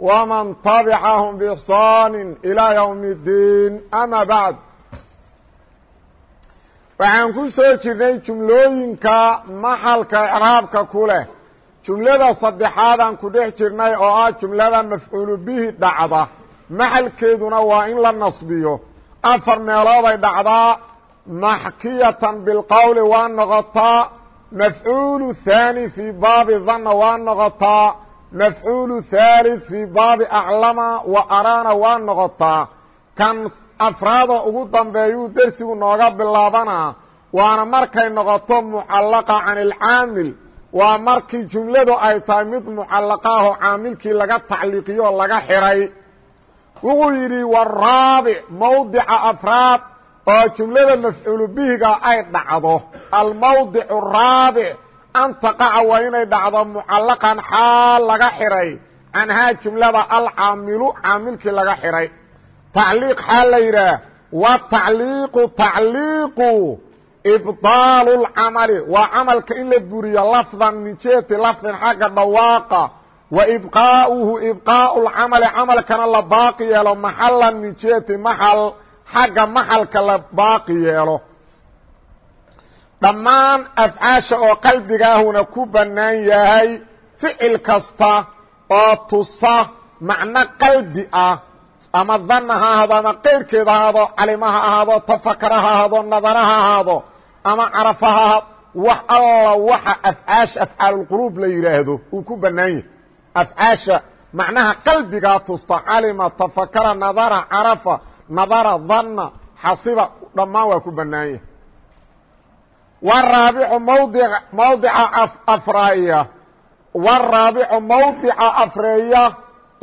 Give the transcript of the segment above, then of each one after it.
ومن طبعهم بإحصان إلى يوم الدين أما بعد waxaan ku soo jirnay jumlooyinka maxalka icraabka ku leh jumlada saddexaadaan ku dhex jirnay oo ah jumlada mafcuulu bihi dhacda maxalkeeduna waa in la nasbiyo afar meelooday dhacdaa maxkiyatan bilqowli waa noqotaa mafcuulu haani fii baabi danna waa noqotaa mafcuulu haalid fii baabi aclama wa araana waa noqotaa kan afraada ugu dambeeyuu dersigu nooga bilaabanaa waana markay noqoto mucallaqa can ilcaamil waa markii jumladu ay tahay mid mucallaqa ahoo caamilkii laga tacliiqiyo oo laga xiray wuxuu yidhi waraabic mawdica afraad oo jumlada mafcuulu bihiga ay dhacdo almawdic araabic an taqaca waa inay dhacdo mucallaqan xaal laga xiray canhaa jumlada alcaamilu caamilkii laga xiray. Tacliiq xaal la yidhaah wa tacliiqu tacliiqu ibdaalu lcamali waa camalka in la buriyo lafdan min jihati lafdin xagga dhawaaqa wa ibqaa'uhu ibqaa'u lcamali camalkana la baaqi yeelo maxalan min jihati maxal xagga maxalka la baaqi yeelo dhammaan afcaasha oo qalbigaahuna ku bannaan yahay ficil kasta oo tusa macno qalbi ah. Ama danna ha ahaado ama keyrkeeda ha ahaado calima ha ahaado tafakara ha ahaado nadara ha ahaado ama carafa ha ahaado wax alla waxa afcaasha afcaalulquluub la yidhaahdo uu ku bannaan yahay. Afcaasha macnaha qalbigaa tusta calima tafakara nadara carafa nadara danna xasiba dhammaan waa ku bannaan yahay wraabicu mawdica afreeya waraabicu mawdica afreeya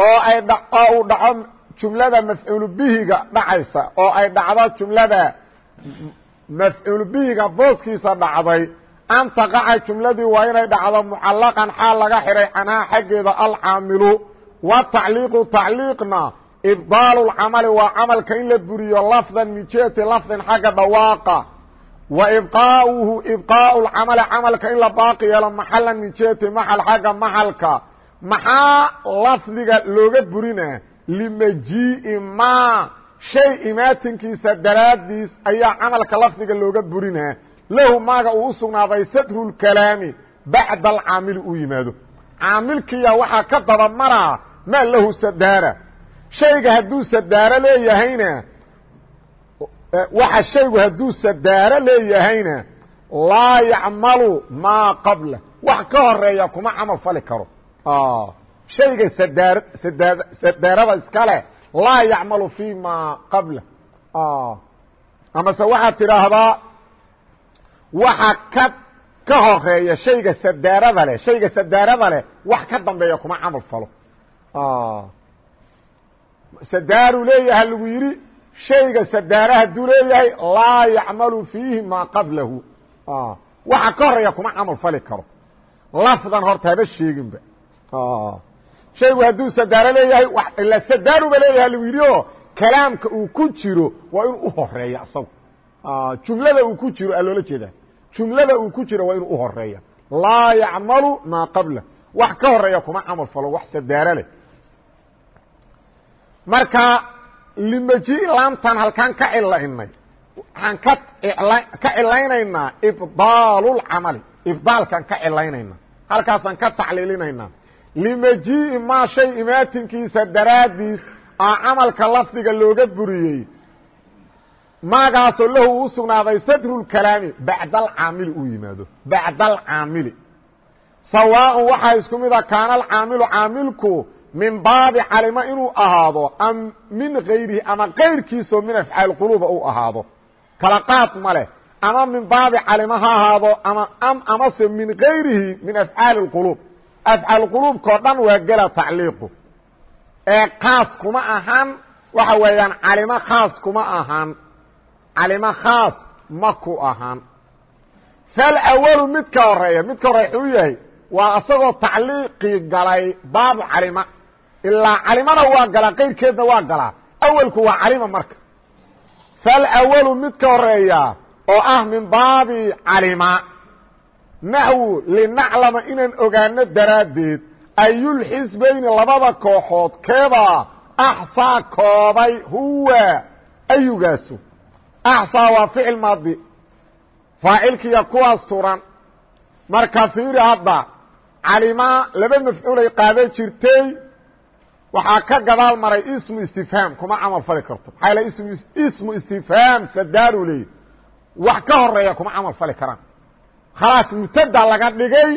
oo ay oo uu dhaco jumlada mafcuulu bihiga dhacaysa oo ay dhacdo jumlada mafcuulu bihiga booskiisa dhacday. An taqaca jumladii waa inay dhacdo mucallaqan xaal laga xidhay canhaa xaggeeda alcaamilu. Watacliiqu tacliiqna ibdaalu lcamali waa camalka in la buriyo lafdan min jihati lafdin xagga dhawaaqa ibqaauhu ibqaau lcamali camalka in la baaqi yeelo maxalan min jihati maxal xagga maxalka maxaa lafdiga looga burinaa limajii'i ma. Shay imaatinkiisa daraaddiis ayaa camalka lafdiga looga burinaa lahu maaga uu u sugnaaday sadru lkalaami bacda alcaamili uu yimaado. Caamilkiya waxaa ka daba maraa maa lahu sadaara. Shayga hadduu sadaaro leeyahayna waxa shaygu hadduu sadaaro leeyahayna laa yacmalu maa qabla. Wax ka horreeya kuma camal fali karo. Shayga sadaar sada sadaarada iska leh laa yacmalu fi ma qabla. Amase waxaad tidhaahdaa waxa ka ka horreeya shayga sadaarada leh shayga sadaarada leh wax ka dambeeya kuma camal falo. Sadaaru leeyaha lagu yidhi shayga sadaara hadduu leeyahay laa yacmalu fiihi maa qablahu. Waxa ka horreeya kuma camal fali karo. Lafdan horta haba sheeginba. Shaygu hadduu sadaaro leeyahay ila sadaaruba leeyahay lagu oo kalaamka uu ku jiro waa inuu uhoreeya isagu jumlada uu ku jiro aa loola jeedaa. Jumlada uu ku jiro waa inuu uhoreeya laa yacmalu maa qablah wax ka horreeya kuma camal falo wax sadaaro leh. Marka limaji laamtan halkaan ka cilaynay waxaan ka ka cilaynaynaa ibdaalulcamali ibdaalkaan ka cilaynaynaa halkaasaan ka tacliilinaynaa. Limajii'i maa shay imaatinkiisa daraaddiis aa camalka lafdiga looga buriyey. Maagaasoo lahu uu sugnaaday sadrulkalaami bacda alcaamili uu yimaado. Bacda alcaamili sawaaءun waxaa isku mida kaana alcaamilu caamilku min baabi calima inuu ahaado am min gayrihi ama kayrkiisoo min afcaal quluuba uu ahaado. Kala qaad ma leh. Ama min baabi calima ha ahaado ama am amase min gayrihi min afcaali اquluub afcaal quluubkao dhan waa gela tacliiqu. Ee qaas kuma ahan waxa weeyaan calimo khaas kuma ahan. Calimo khaas ma ku ahan. Falأwalu mid ka horreeya mid ka waa asagoo tacliiqii galay baabu calima ilaa calimana waa galaa qayrkeedna waa galaa. Awelku waa calima marka. Falأwalu mid ka horreeya oo ah min baabi calima. Naxwu linaclama inaan ogaano daraaddeed ayulxisbayni labada kooxood keebaa axsaa koobay huwa ayugaasu. Axsaa waa ficil maadi faacilkiiya kuwaas turan marka fiiri hadda calima laba mafcuulay qaadan jirtay waxaa ka gadaal maray ismu istifhaam kuma camal fali karto. Maxaa ismu istifhaam sadaaru leey wax ka horreeya kuma camal fali karaan. Khalaas mubtada laga dhigay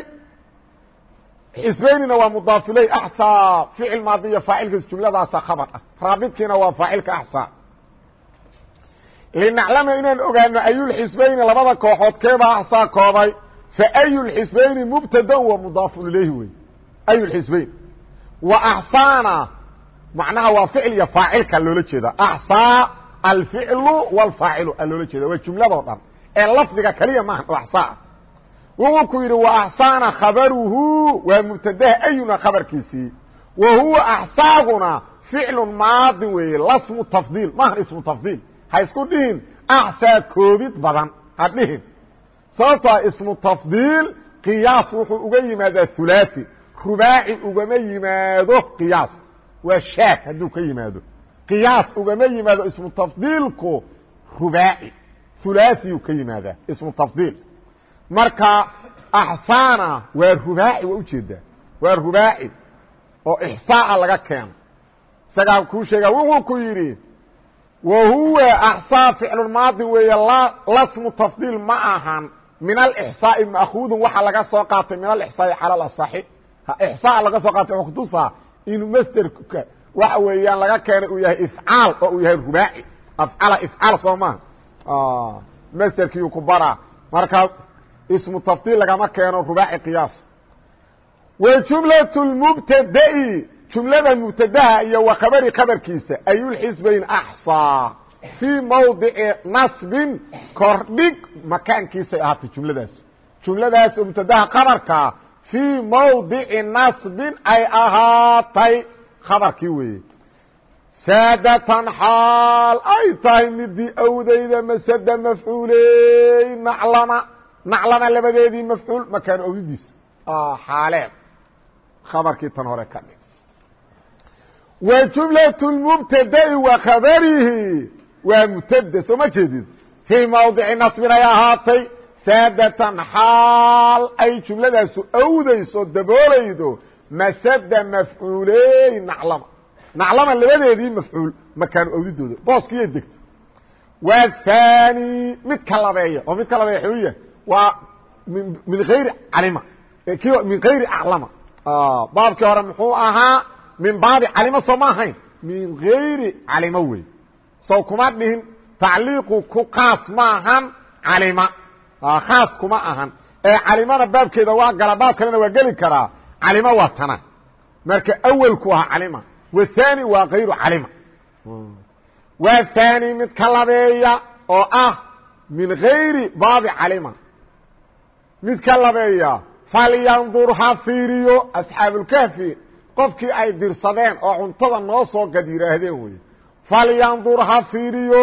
xisbaynina waa mudaafiley axsaa ficil maadiya faacilkiis jumladaasa khabar ah. Raabidkiina waa faacilka axsaa linaclama inaan ogaano ayulxisbayni labada kooxood keebaa axsaa koobay fa ayulxisbayni mubtada wa mudaafun ilayhi wey ayulxisbayn wa axsaana macnaha waa ficil iyo faacilka loola jeeda axsaa alficlu wاlfaacilu a loola jeeda waa jumladoo dhan. Ee lafdiga kaliya maaha oo axsaa wuxuu ku yidhi wa axsaana khabaruhu. Waa mubtadaha ayuna khabarkiisii. Wa huwa axsaaguna ficlu maadin weeye. Lasmu tafdiil. Maahan ismu tafdiil. Ha isku dhihin. Axsaa koobid badan. Ha dhihin. Sababtoa ismu tafdiil qiyaas wuxuu uga yimaadaa hulaaثi rubaaci ugama yimaado qiyaas. Waa shaad hadduu ka yimaado. Qiyaas ugama yimaado ismu tafdiilku rubaaci. Hulaaثiyuu ka yimaadaa ismu tafdiil. Marka axsaana waa rubaaci waa u jeedaa waa rubaaci oo ixsaaa laga keeno. Isagaa kuu sheega wuxuu ku yidhi wa huwa axsaa ficlulmaadi weeye lasmu tafdiil ma ahan. Min alixsaai ma'kuudun waxaa laga soo qaatay min alixsaai cala alasaxi ixsaa laga soo qaatay kutusaa inuu masderka waxa weeyaan laga keenay uu yahay ifcaal oo uu yahay rubaaci afcala ifcaal soo maha masderkiiu ku baraa. Marka ismu tafdiil lagama keeno rubaaci qiyaas. Wa jumlaة اmbtada'i jumlada mubtadaha iyo wa khabari khabarkiisa ayulxisbayn axsaa fii mawdici nasbin kordhig makaankiisay ahaatay jumladaas. Jumladaas oo mubtadaha fii mawdici nasbin ay ahaatay khabarkii weeye saadatan xaal ay tahay midii awdayda masada mafcuuley naclama naclama labadeedii mafcuul makaan owdidiisa xaaleed khabarkii tan hore ka dhig wa jumlaة mubtada'i wa khabarihi waa mubtada soo ma jeedid fii mawdici nasbin ay ahaatay saadatan xaal ay jumladaasu awdayso daboolaydo masada mafcuuley naclama. Naclama labadeedii mafcuul makaan owdidooda booskiyay degta waa thani mid ka labeeya oo mid ka labeeya xuya waa min ayri calima. Min ayri aclama. Baabkii hore muxuu ahaa min baabi calima soo ma ahayn min gayri calima wey sow kuma dhihin tacliiqu ku kaas ma ahan calima khaas kuma ahan. Ee calimana baabkeeda waa gala baab kalena waa geli karaa. Calima waa tana. Marka awelku ahaa calima wathani waa kayru calima. Waa thani mid ka labeeya oo ah min gayri baabi calima. Mid ka labeeya falyandur ha fiiriyo asxaabulkahfi qofkii ay dirsadeen oo cuntada noo soo gad yidhaahdeen wey falyandur ha fiiriyo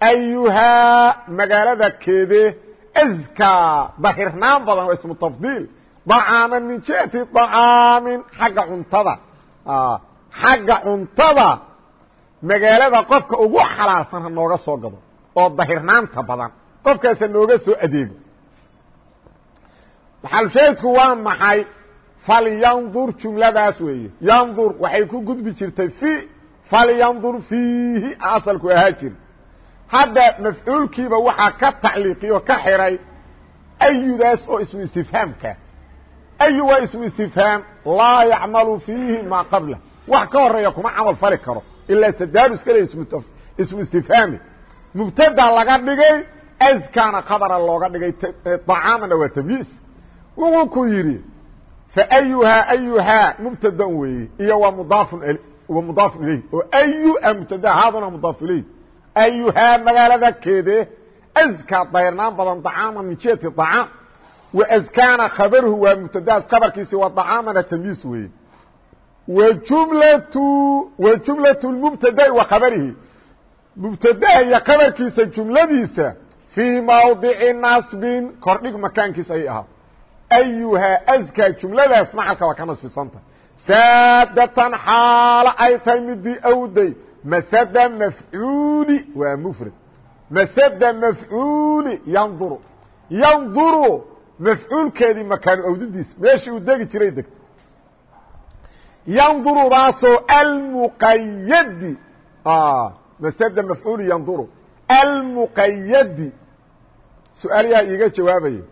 ayuhaa magaalada keede askaa dahirnaan badan waa ismu tafdiil dacaaman min jihati dacaamin xagga cuntada xagga cuntada magaalada qofka ugu xalaalsan ha nooga soo gado oo dahirnaanta badan qofkaasa nooga soo adeego maxalshaydku waa maxay falyandur jumladaas weeye yandur waxay ku gudbi jirtay fi falyandur fiihi asalku ahaa hadda mafcuulkiiba waxaa ka tacliiqiyo ka xiray ayudaas oo ismu istifhaamka. Ayu waa ismu istifhaam laa yacmalu fiihi maa qabla. Wax ka horreeya kuma camal fali karo ilaa sadaaru iska ismu istifhaami. Mubtada laga dhigay askana khabara looga dhigay طacaamana waa tamyiis wuxuu ku yidhi faayuhaa ayuhaa mubtadan weeye iyo waa mudaafun wa mudaaf ilayh oo ayu a mubtada haadana mudaaf ilayh ayuhaa magaalada keede askaa dayrnaan badan dacaama min jihati dacaam wa askaana khabaruhu waa mubtadaas khabarkiisi waa dacaamana tamyiis weeye wa jumlatu wa jumlatu lmubtada'i wa khabarihi mubtadaha iyo khabarkiisa jumladiisa fii mawdici nasbin kordhig makaankiisa ayay ahaa ayuhaa askaa jumladaas macalka waa ka nasbisanta saadatan xaalo ay tahay midii awday masada mafcuuli waa mfrad masada mafcuuli yanduru yanduru mafcuulkeedii makaanu awdidiisa meeshii uu degi jiray degta yandurudaasoo almuqayadi masada mafcuuli yanduru almuqayadi su'aal yaa iiga jawaabaya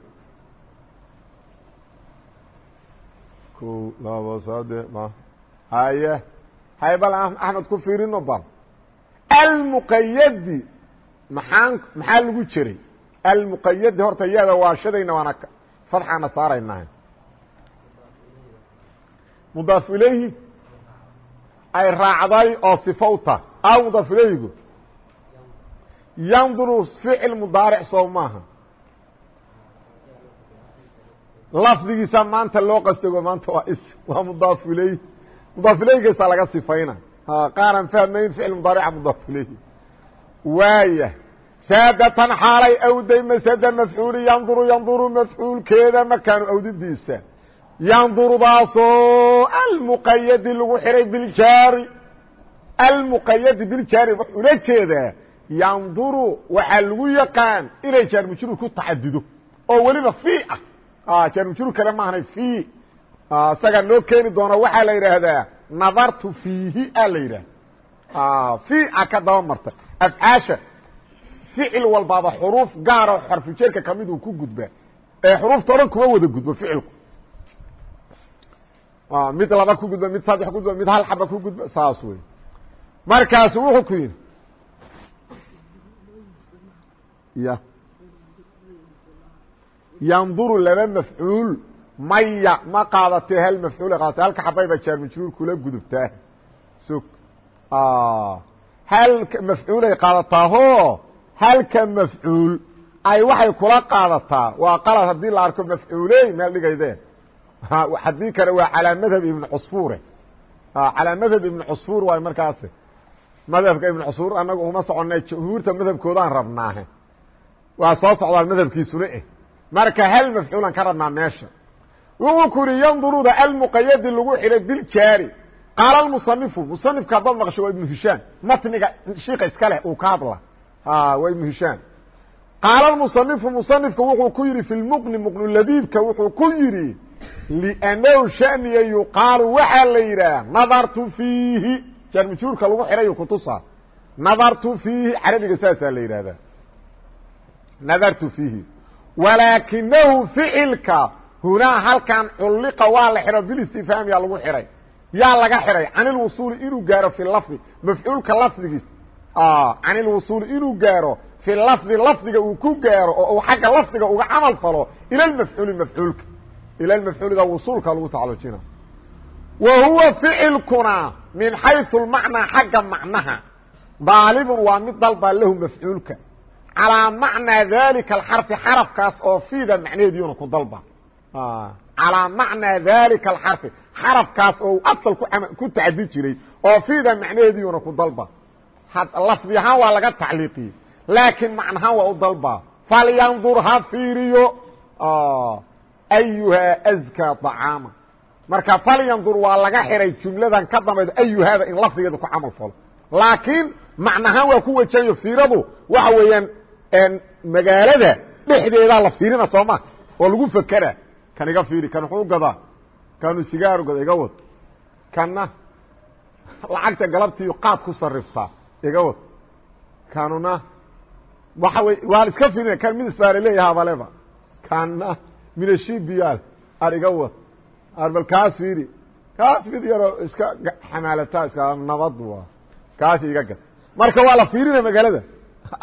ko labo sade ma haye haye bal axmed ku fiirino bal. Almuqayadi maxaan maxaa lagu jiray? Almuqayadi horta yaada waashadayna waana fadxaana saaraynaha mudaaf ilayhi ay raacday oo sifowta. Aw mudaaf ilayhigu yanduru ficil mudaaric soo maaha. Lafdigiisa maanta loo qastego maanta waa waa mudaaf ileyh mudaaf ileygiisa laga sifayna. Qaaran fahmayn ficil mudaarica mudaaf ileyhi waaya saadatan xaalay awday masada mafcuuli yanduru yanduru mafcuulkeeda makaanu awdidiisa. Yandurudaasoo almuqayadi lagu xiray biljaari. Almuqayadi biljaari wuxuu ula jeedaa yanduru waxaa lagu yaqaan inay jaar mujruur ku tacadudo oo weliba fi ah. Jaarmujruur kale maahanay i isagaa noo keeni doona waxaa la yidhaahdaa nadartu fiihi a la yidhahda fi a ka daba marta. Afcaasha ficil walbaaba xuruuf gaara xarfujeerka ka mid uu ku gudbaa ee xuruufta o kuma wada gudbo ficilku. Mid laba ku gudba mid saddex ku gudba mid hal xaba ku gudba saas wey markaasu wuxuu ku yidhi ya yanduru laba mafcuul maya ma qaadatee hal mafcuula qaadatee halka xabayba jaar majruur kula gudubtaa sug hal mafcuulay qaadataahoo halka mafcuul ay waxay kula qaadataa. Waa qalad haddii la arko mafcuuley meel dhigaydeen haddii kale waa calaa madhab ibn cusfuure calaa madhab ibn cusfuur waay markaas. Madhabka ibn cusfuur anagu uma soconay jumhuurta madhabkoodaan rabnaahe. Waa soo socdaan madhabkiisuna eh. Marka hal mafcuulan ka rabnaa meesha yihi yanduruda almuqayadi lagu xidhay biljaari qaala almusanifu musanifka haddaad maqsho waa ibnu hishaan matniga shiika iska leh uu ka hadla waa ibnu hishaan qaala almusanifu musanifka wuxuu ku yidhi fi lmuqni muqnuladiibka wuxuu ku yidhi liannahu shaniya yuqaalu waxaa la yidhaah nadartu fiihi. Jaarmajuurka lagu xidhayu kutusa nadartu fiihi carabiga saasaa la yidhahdaa nadartu fiihi. Walaakinahu ficilka hunaa halkan culliqa waa la xidho bilistifhaam yaa lagu xidhay yaa laga xidhay can ilwusuuli inuu gaaro fi lafdi mafcuulka lafdigiis can ilwusuuli inuu gaaro fi lafdi lafdiga uu ku gaaro oo uu xagga lafdiga uga camal falo ila lmafcuuli mafcuulka. Ila lmafcuulida wusuulka lagu tacalujina wa huwa ficilkuna min xayثu lmacnaa xagga macnaha. Daalibun waa mid dalbaa lahu mafcuulka. Calىa macnaa dalika alxarfi xarafkaas oo fiida macnaheediyuna ku dalba calىa macnaa dalika alxarfi. Xarafkaas oo asal ku tacdi jiray oo fiida macnaheediyuna ku dalba. Lafdi ahaan waa laga tacliiqiyey laakiin macnahaan waa u dalba. Falyandur ha fiiriyo. Ayuhaa azkaa طacaama marka falyandur waa laga xiray jumladan ka dambaydo ayuhaada in lafdigeeda ku camal falo. Laakiin macnahaan waa ku wajahayo fiiradu waxa weeyaan magaalada dhexdeedaa la fiirina sooma oo lagu fekera kan iga fiiri kan wuxuu gadaa kanu sigaaru gada iga wad. Kanna lacagta galabtii qaad ku sariftaa iga wad. Kanuna waxa wey waa la iska fiirina kan mid isbaare leeyaha baleba kanna minashibiyaal ar iga wad. Ar bal kaas fiiri kaas mid yaroo iska xamaalataa iska nabad waa. Kaas iga gad. Marka waa la fiirina magaalada.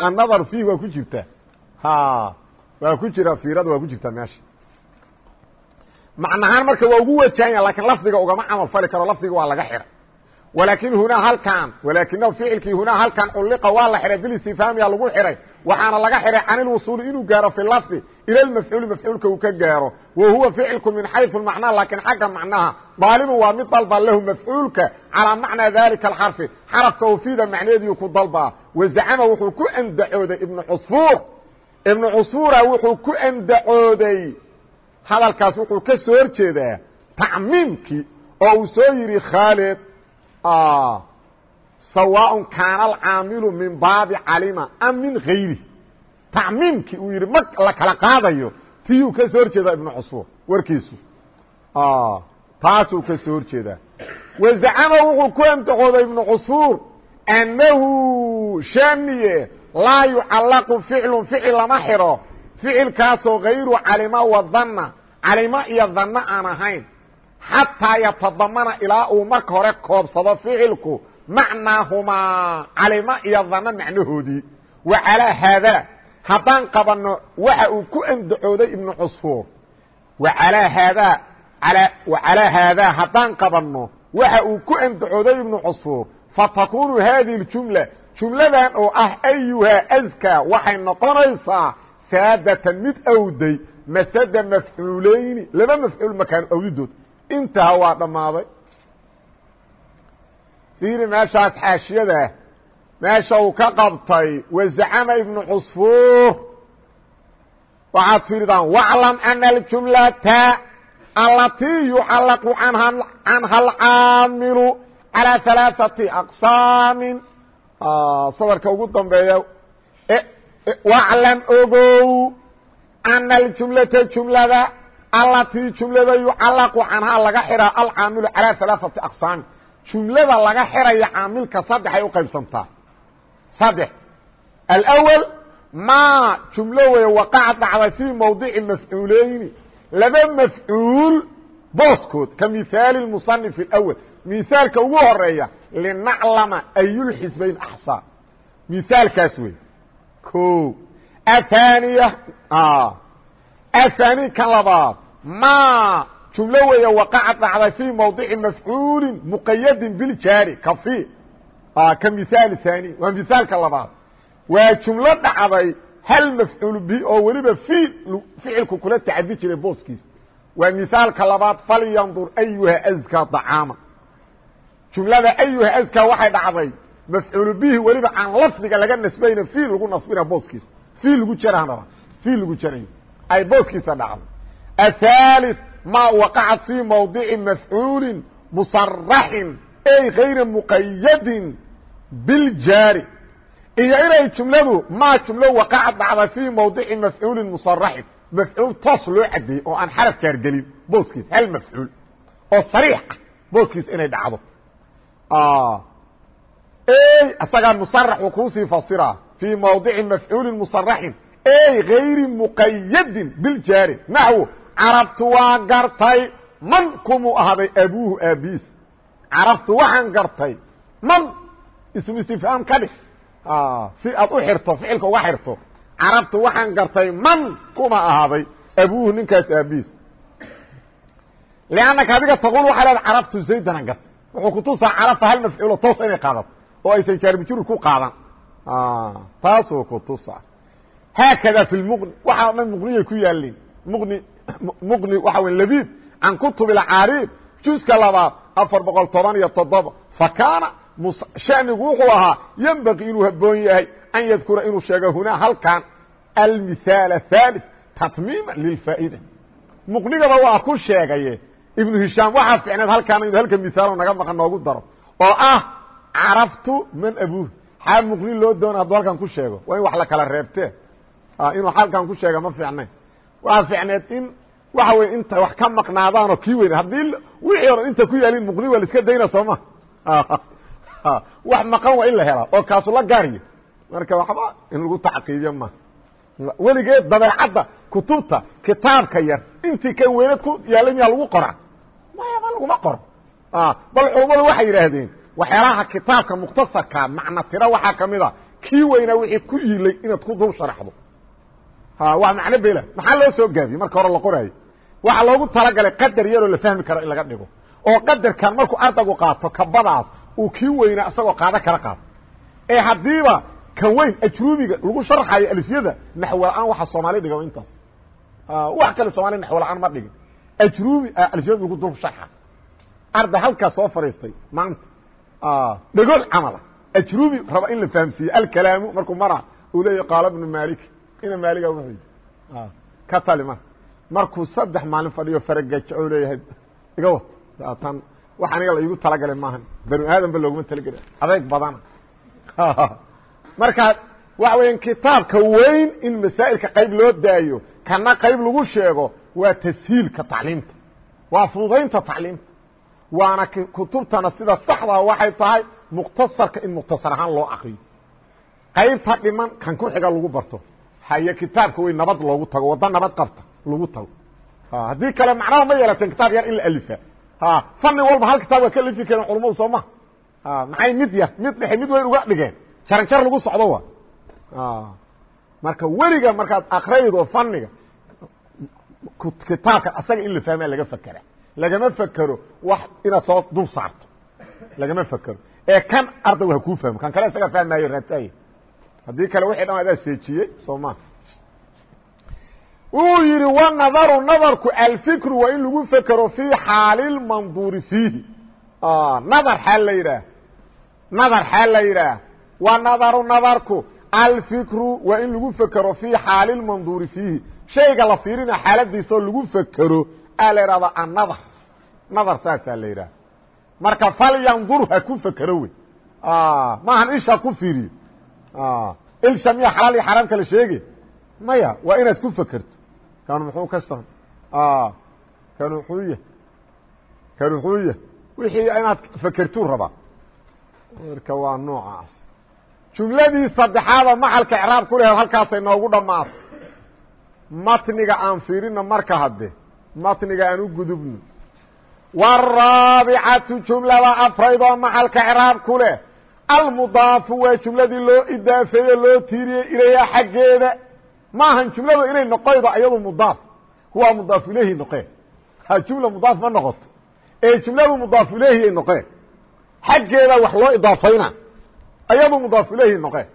Annadar fiih waa ku jirtaa waa ku jira fiirada waa ku jirtaa meesha macnahaan marka waa ugu wajahanya laakiin lafdiga ugama camal fali karo lafdiga waa laga xiray walaakin hunaa halkan walaakinahu ficilkii hunaa halkan culliqa waa la xihay bilistifhaamiya lagu xihay waxaana laga xihay can ilwusuuli inuu gaaro fi lafdi ila lmafcuuli mafcuulka uu ka gaaro. Wa huwa ficilku min xayu macnaa laakiin xagga macnaha daalibu waa mid dalba lahu mafcuulka calaa macnaa dalika alxarfi xarafka ufiida macneediiu ku dalbaa. Wazacama wuxuu ku andacooday ibnu cusfuur. Ibnu cusfuura wuxuu ku andacooday hadalkaas wuxuu ka soo horjeedaa tacmiimkii oo uu soo yidhi khaalid sawaaء kaana alcaamilu min baabi calima am min gayri tacmiimkii uu yidhi ma la kala qaadayo. Tiyuu ka soo horjeedaa ibnu cusfuur warkiisu. Taasuu ka soo horjeedaa. Wazacama wuxuu ku andacooday ibnu cusfuur annahu shaniye laa yucallaqu ficlu ficil lama xidho ficilkaasoo hayru calima wadanna calimo iyo danno aan ahayn. Xataa yatadamana ilaa uu marka hore koobsado ficilku macnaahumaa calimo iyo danno macnahoodii. Wa calaa haadaa haddaan qabanno waxa uu ku andacooday ibnu cusfuur. Wa alaa haadaa wa calaa haadaa haddaan qabanno waxa uu ku andacooday ibnu cusfuur. Fatakunu hadihi اljumla jumladan oo ah ayuhaa askaa waxay noqonaysaa saadatan mid awday masada mafcuuleyni laba mafcuul makaan awdidood intaha waa dhammaaday. Fiiri meeshaas xaashiyada meesha uu ka qabtay wazacama ibnu cusfuur waxaad fiiridaan waclam ana aljumlata allatii yucallaqu canha alcaamilu calaa alaaثati aqsaami ah, sadarka ugu dambeeya e- waclan ogow ana aljumlata jumlada allatii jumlada yucallaqu canhaa laga xiraa alcaamilu calaa alaaati aqsaami jumlada laga xiraya caamilka saddex ay u qaybsantaa. Saddex. Alwal maa jumlo weeye waqaca dhacda fii mawdici mafcuuleyni laba mafcuul booskood ka mihaali musanifi اlawal mihaalka ugu horreeya linaclama ayulxisbayn axsaa mihaalkaas wey o aaniya ahaani kan labaad. Ma. Jumlo weeye waqaca dhacday fii mawdici mafcuulin muqayadin biljaari ka fi ka miaal haani waa miaalka labaad. Waa jumlo dhacday hal mafcuul bi oo weliba fiil ficilku kula tacadi jiray booskiisa. Waa miaalka labaad falyandur ayuha azka طacaama jumlada ayuha aska waxay dhacday mafcuul bihi weliba aan lafdiga laga nasbayna fiil lagu nasbina booskiisa. Fiil lagu jarana fiil lagu jarayo. Ay booskiisa dhacdo. Ahalif maa waqacat fii mawdici mafcuulin musaraxin ey gayra muqayadin biljaari iyo inay jumladu maa jumlo waqacad dhacda fii mawdici mafcuulin musaraxin mafcuul toos loo cadeeyey oo aan xaraf jaargelin booskiisa hal mafcuul oo sariix ah booskiisa inay dhacdo. Ah isagaa musaraxu kuusii fasira fii mawdici mafcuuli musaraxin ey gayri muqayadin biljaari naxwo carabtu waa gartay man kumuu ahaaday abuuhu aabiis carabtu waxaan gartay man ismu istifhaam ka dhig si aad u xirto ficilka uga xirto. Carabtu waxaan gartay man kuma ahaaday abuuhu ninkaas aabiis لannaka adiga taqul waxaa leeda carabtu zaydanan gartay. Wuxuu kutusaa carabta hal mafcuulo toos inay qaadato oo aysan jaarmijuri ku qaadan taasuu kutusaa haakada fi lmuqni waxaa dhan muqniyay ku yaalin muqni muqni waxa wey labiib can kutub اcaariib juska labaad afar boqol toban iyo toddoba fakaana shanigu wuxuu ahaa yenbaqii inuu haboon yahay an yadkura inuu sheego hunaa halkan almithaal الثالث tatmiima lilfaa'ida muqnigaba waa ku sheegaye ibnu hishaam waxaa ficneed halkaana inu halka mihaalo naga maqan noogu daro oo ah caraftu man abuh xaa muqni loo doona hadduu halkan ku sheego. Waa in wax la kala reebtee inuu halkan ku sheega ma fiicnayn waxaa ficneed in waxa wey inta wax ka maqnaadaanoo kii weyn haddii wixii hore inta ku yaalin muqni waa la iska dayna sooma wax maqan waa in la helaa oo kaasu la gaariyo. Marka waxba in lagu tacqiibiyo ma. Weligeed dabeecadda kutubta kitaabka yar intii kan weynad ku yaallay miyaa lagu qoraa. Mayaba laguma qoro. Bal culummadu waxay yidhaahdeen waxyaalaha kitaabka mukhtasarka macna tiro waxaa ka mid a kii weynaa wixii ku yilay inaad ku dul sharaxdo. Waa macno bela maxaa loo soo gaabiyey marka hore la qoraayo waxaa loogu talagalay qadar yaroo la fahmi karo in laga dhigo. Oo qadarkan markuu ardaygu qaato kabadaas uu kii weynaa isagoo qaado kala qaado. Ee haddiiba kan weyn ajrubiga lagu sharxayo alfiyada naxwala-aan waxa soomaali dhiga intaas. Wax kale soomaliya naxwala-aan ma dhigin. Ajrubi alfiyada lagu dul sharxa arday halkaa soo fadhiistay maanta dhegool camala ajrubi raba in la fahamsiiye alkalaamu markuu mara uu leeyahy qaala bnu malik ina maaliga wuxuu yidhi ka tali mar markuu saddex maalin fadhiyo faragajo leeyahay iga wat tan wax aniga la iigu talagalay maahan banu aadam ba looguma talagelay adeeg badana marka waxa weya kitaabka weyn in masaa'ilka qayb loo daayo kana qayb lagu sheego waa tashiilka tacliimta waa fududaynta tacliimta waana kutubtana sida saxdaa waxay tahay mukhtasarka in mukhtasar ahaan loo akriyo qaybta dhiman kan ku xiga lagu barto. Haye kitaabka weyn nabad loogu tago waddo nabad qabta lagu tago. Haddii kale macnaha ma yeelateen kitaab yar in la alifa fani walba hal kitaab waa ka alifi karen culamadu soo ma. Maxay mid yar mid dhexe mid weyn uga dhigeen? Jaran jar lagu socdo wa marka weliga markaad akraydo faniga kitaabka asaga in la fahmaa laga fekera lagama fekero wax inaad soo dul saarto. Lagama fekero. Ee kan ardaygu ha kuu fahmo kan kale isaga fahmaayo raataye haddii kale wixii dhan adaa seejiyey soo ma. Uu yidhi wanadaru nadarku alfikru waa in lagu fekero fii xaalilmanduuri fiihi. Nadar xaa la yidhaah. Nadar xaa la yidhaah. Wa nadaru nadarku alfikru waa in lagu fekero fii xaalilmanduuri fiihi. Shayga la fiirina xaaladiisa lagu fekero aa la yidhahda annadar nadar saasaa la yidhaah marka falyandur ha ku fekero wey maahan isha ku fiiriyo ilsha miya xalaal iyo xaraam kala sheege. Maya waa inaad ku fekerto. Kanu muxuu ka san kanu muxuu yah kanu muxuu yah. Wixii inaad fekertuu rabaa. Marka waa noocaas. Jumladii saddexaada maxalka icraab ku lehed halkaasay noogu dhammaatay. Matniga aan fiirino marka hadde matniga aan u gudubno. Waraabicatu jumlada afraydoo maxalka icraab ku leh. Almudaafu waa jumladii loo idaafeeye loo tiiriyey ilayha xaggeeda. Maahan jumladu inay noqoydo ayadu mudaaf. Huwa mudaaf ilayhi noqeen ha jumla mudaaf ma noqoto. Ee jumladu mudaaf ilayhi ay noqeen xaggeeda wax loo idaafayna ayadu mudaaf ilayhi noqeen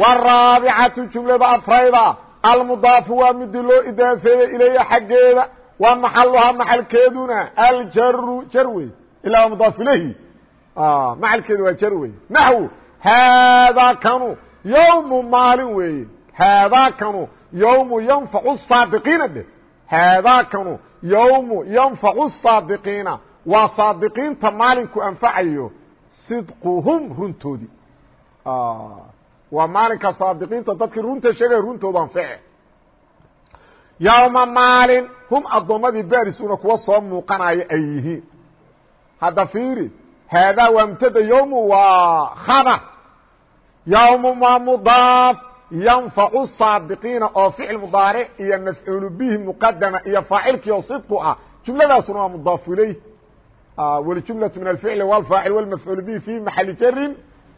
waraabicatu jumlada afrayda. Almudaafu waa midii loo idaafeeyey ilayha xaggeeda wa maxaluhaa maxalkeeduna aljaru jar wey ilaa mudaaf ilayhi maxalkeedu waa jar wey naxwu haadaa kanu yowmu maalin weeye. Haadaakanu yowmu yanfacu saadiqiina dheh haadaakanu yowmu yanfacu saadiqiina waa saadiqiinta maalinku anfacayo sidquhum runtoodii waa maalinka saadiqiinta dadkii runta sheegaya runtoodu anface yowma maalin hum addoommadii barisuna kuwa soo muuqanaya ay yihiin hadda fiiri haadaa waa mubtada yowmu waa khabar yowmu waa mudaaf yanfacu saadiqiina oo ficil mudaaric iyo mafcuulu bihi muqadama iyo faacilkii oo sidqu ah jumladaasuna waa mudaafu ilayh waljumlaةu min alficli wاlfaacil wاlmafcuul bihi fi maxali jarin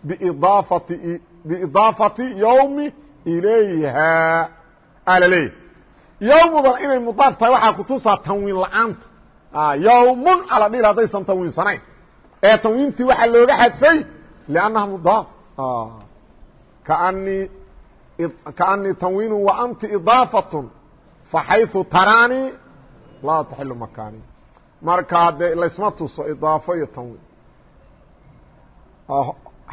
biidaafati biidaafati yowmi ilayha alaleeyahy yowmudan inay mudaaf tahay waxaa kutusaa tanwiin la'aanta. Yowmun ala dhil haddaysan tanwiinsanayn ee tanwiintii waxaa looga xadfay liannaha mudaaf. Kaanii kaanii tanwiinu wa anti idaafatun faxayثu taraanii laa taxilu makaani. Markaa dee laysma tuso idaafo iyo tanwiin.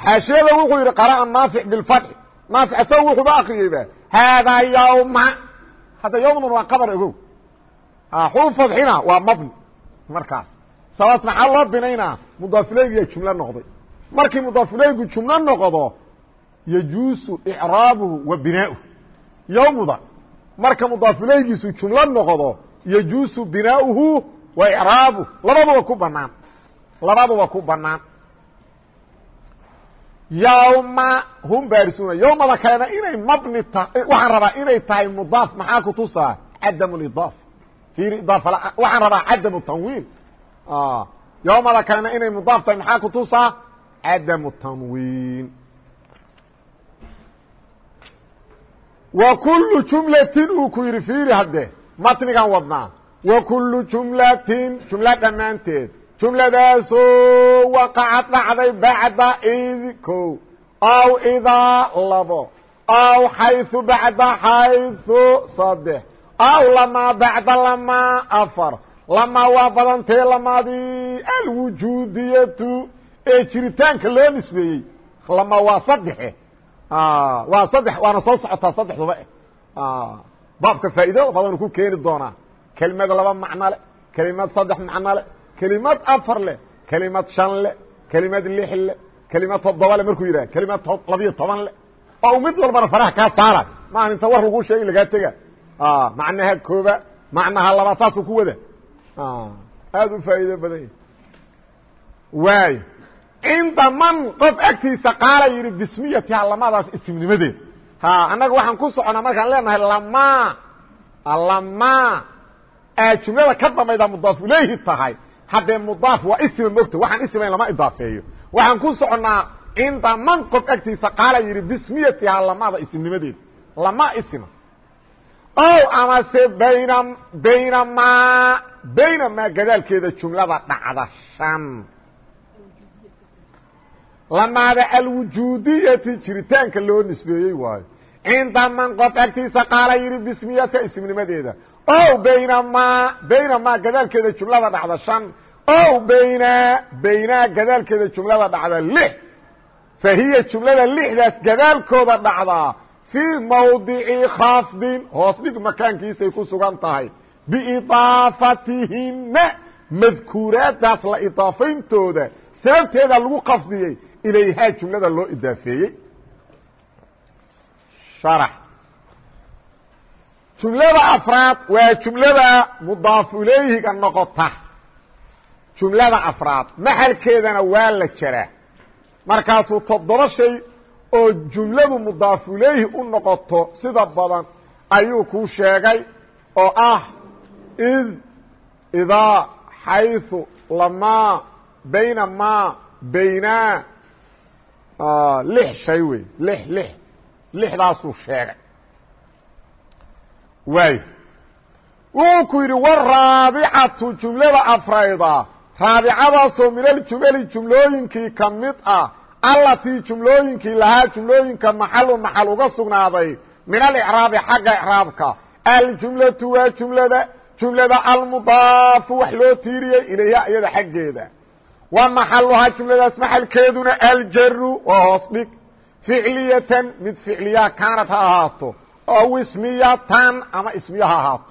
Xaashiyada wuxuu yidhi qara'a naafic bilfatxi. Naafic isaga wuxuuba akriyeyba haadaa yawma hadda yawman waa qabar ogow. Xuu fadxina waa mabni markaas. Sababt maxaa loo binaynaa? Mudaafulaygiya jumlo noqday. Markii mudaafulaygu jumlo noqdo yajuusu icraabuhu wa binaauhu. Yowmuda marka mudaafulaygiisu jumlo noqdo yajuusu binaauhu wa icraabuh labaduba ku banaan labaduba ku banaan yawma hum baarisuna yawmada kalena inay mabni ta waxaan rabaa inay tahay mudaaf maxaa kutusaa cadam idaaf. Waxaan rabaa cadamu tanwiin. Yawmada kalena inay mudaaf tahay maxaa kutusaa cadamu tanwiin. Wa kulu jumlatin uu ku yidhi fiiri hadde matnigan wadnaa. Wa kulu jumlatin jumla dhammaanteed jumladaasoo waqacad dhacday bacda id ko aw idaa labo aw xayثu bacda xayثu saddex aw lamaa bacda lamaa afar lamaa waa badantee lamaadii alwujuudiyatu ee jiritaanka loo nisbeeyey lamaa waa saddexe. Waa saddex waana soo socotaa saddexduba. Eh baabka faa'iidada badanu ku keeni doonaa. Kelimad laba macno le kelimad saddex macno le kelimad afar leh kelimad shan le kelimad lix le kelimad toddoba le markuu yidhah kelimad labiyo toban le oo mid walbana faraha kaa saara. Maaha inta war lagu sheegay lagaa tega. Macnaha kooba macnaha laba saasuu ku wada. Aada u faa'iido badan yahi waayo cinda man qof agtiisa qaala yidhi bismiyatiha lamadaas isimnimadeed ha annaga waxaan ku soconaa markaan leenahay lama lama jumlada ka dambayda mudaaf ilayhi tahay haddee mudaaf waa isima mogta waxaan isimayn lama idaafeeyo. Waxaan ku soconnaa cinda man qof agtiisa qaala yidhi bismiyatiha lamada isimnimadeeda lama isima. O amase bayna baynamaa baynamaa gadaalkeeda jumlada dhacda shan. Lamaada alwujuudiyati jiritaanka loo nisbeeyey waayo. Cinda man qof agtiisa qaala yidhi bismiyata o baynamaa baynamaa gadaalkeeda jumlada dhacda shan o bayna baynaa gadaalkeeda jumlada dhacda lix fa hiya jumlada lixdaas gadaalkooda dhacdaa fii mawdici khafdin hoos dhig makaankiisay ku sugan tahay biidaafatihina madkuuraaddaas la idaafayntooda sababteeda lagu qafdiyey ilayhaa jumlada loo idaafeeyey jumlada afraad waa jumlada mudaaf ilayhiga noqota. Jumlada afraad maxalkeedana waa la jaraa. Markaasuu toddoba shay oo jumladu mudaaf ilayhi u noqoto sida badan ayuu kuu sheegay oo ah id idaa xayثu lamaa bayna maa baynaa. Lix shay wey lix lix lixdaasuu sheegay waay wuxuu ku yidhi waraabicatu jumlada afrayda. Raabicadaasoo min aljumali jumlooyinkii ka mid ah allatii jumlooyinkii lahaa jumlooyinka maxalu maxal uga sugnaaday min alicraabi xagga icraabka. Aljumlatu waa jumlada jumlada almudaafu wax loo tiiriyey ilayha iyada xaggeeda. Wa maxaluhaa jumladaas maxalkeeduna aljaru waa hoos dhig. Ficliyatan mid ficliya kaanad ha ahaato oo ismiyatan ama ismiya ha ahaato.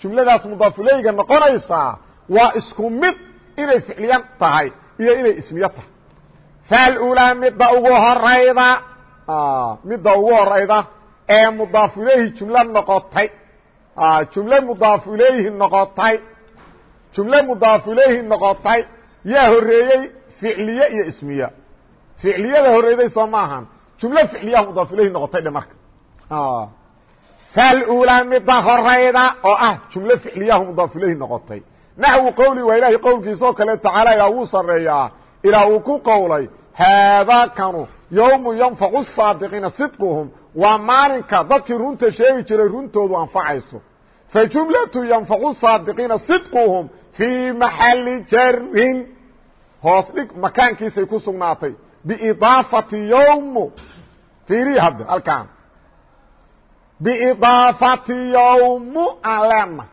Jumladaas mudaafuleyga noqonaysaa waa isku mid inay ficliya tahay iyo inay ismiyo tahay. Falulaa midda ugu horayda midda ugu horayda ee mudaaf ilayhi jumlo noqotay jumle mudaaf ilayhi noqotay jumle mudaaf ilayhi noqotay yaa horeeyey ficliye iyo ismiya. Ficliyada horeyday soo ma ahan jumlo ficliyaha mudaaf ilayhi noqotay dhe marka falulaa midda horayda oo ah jumlo ficliyaha mudaaf ilayhi noqotay naxwu qowli waa ilaahay qowlkiisaoo kale tacaala ilaa wuu sareeyaa ilaa uu ku qowlay haadaa kanu yowmu yanfacu saadiqiina sidquhum waa maalinka dadkii runta sheegi jiray runtoodu anfacayso fa jumlatu yanfacu saadiqiina sidquhum fii maxali jarin hoos dhig makaankiisay ku sugnaatay biidaafati yowmu fiiri hadda halkaan biidaafati yowmu aan leenna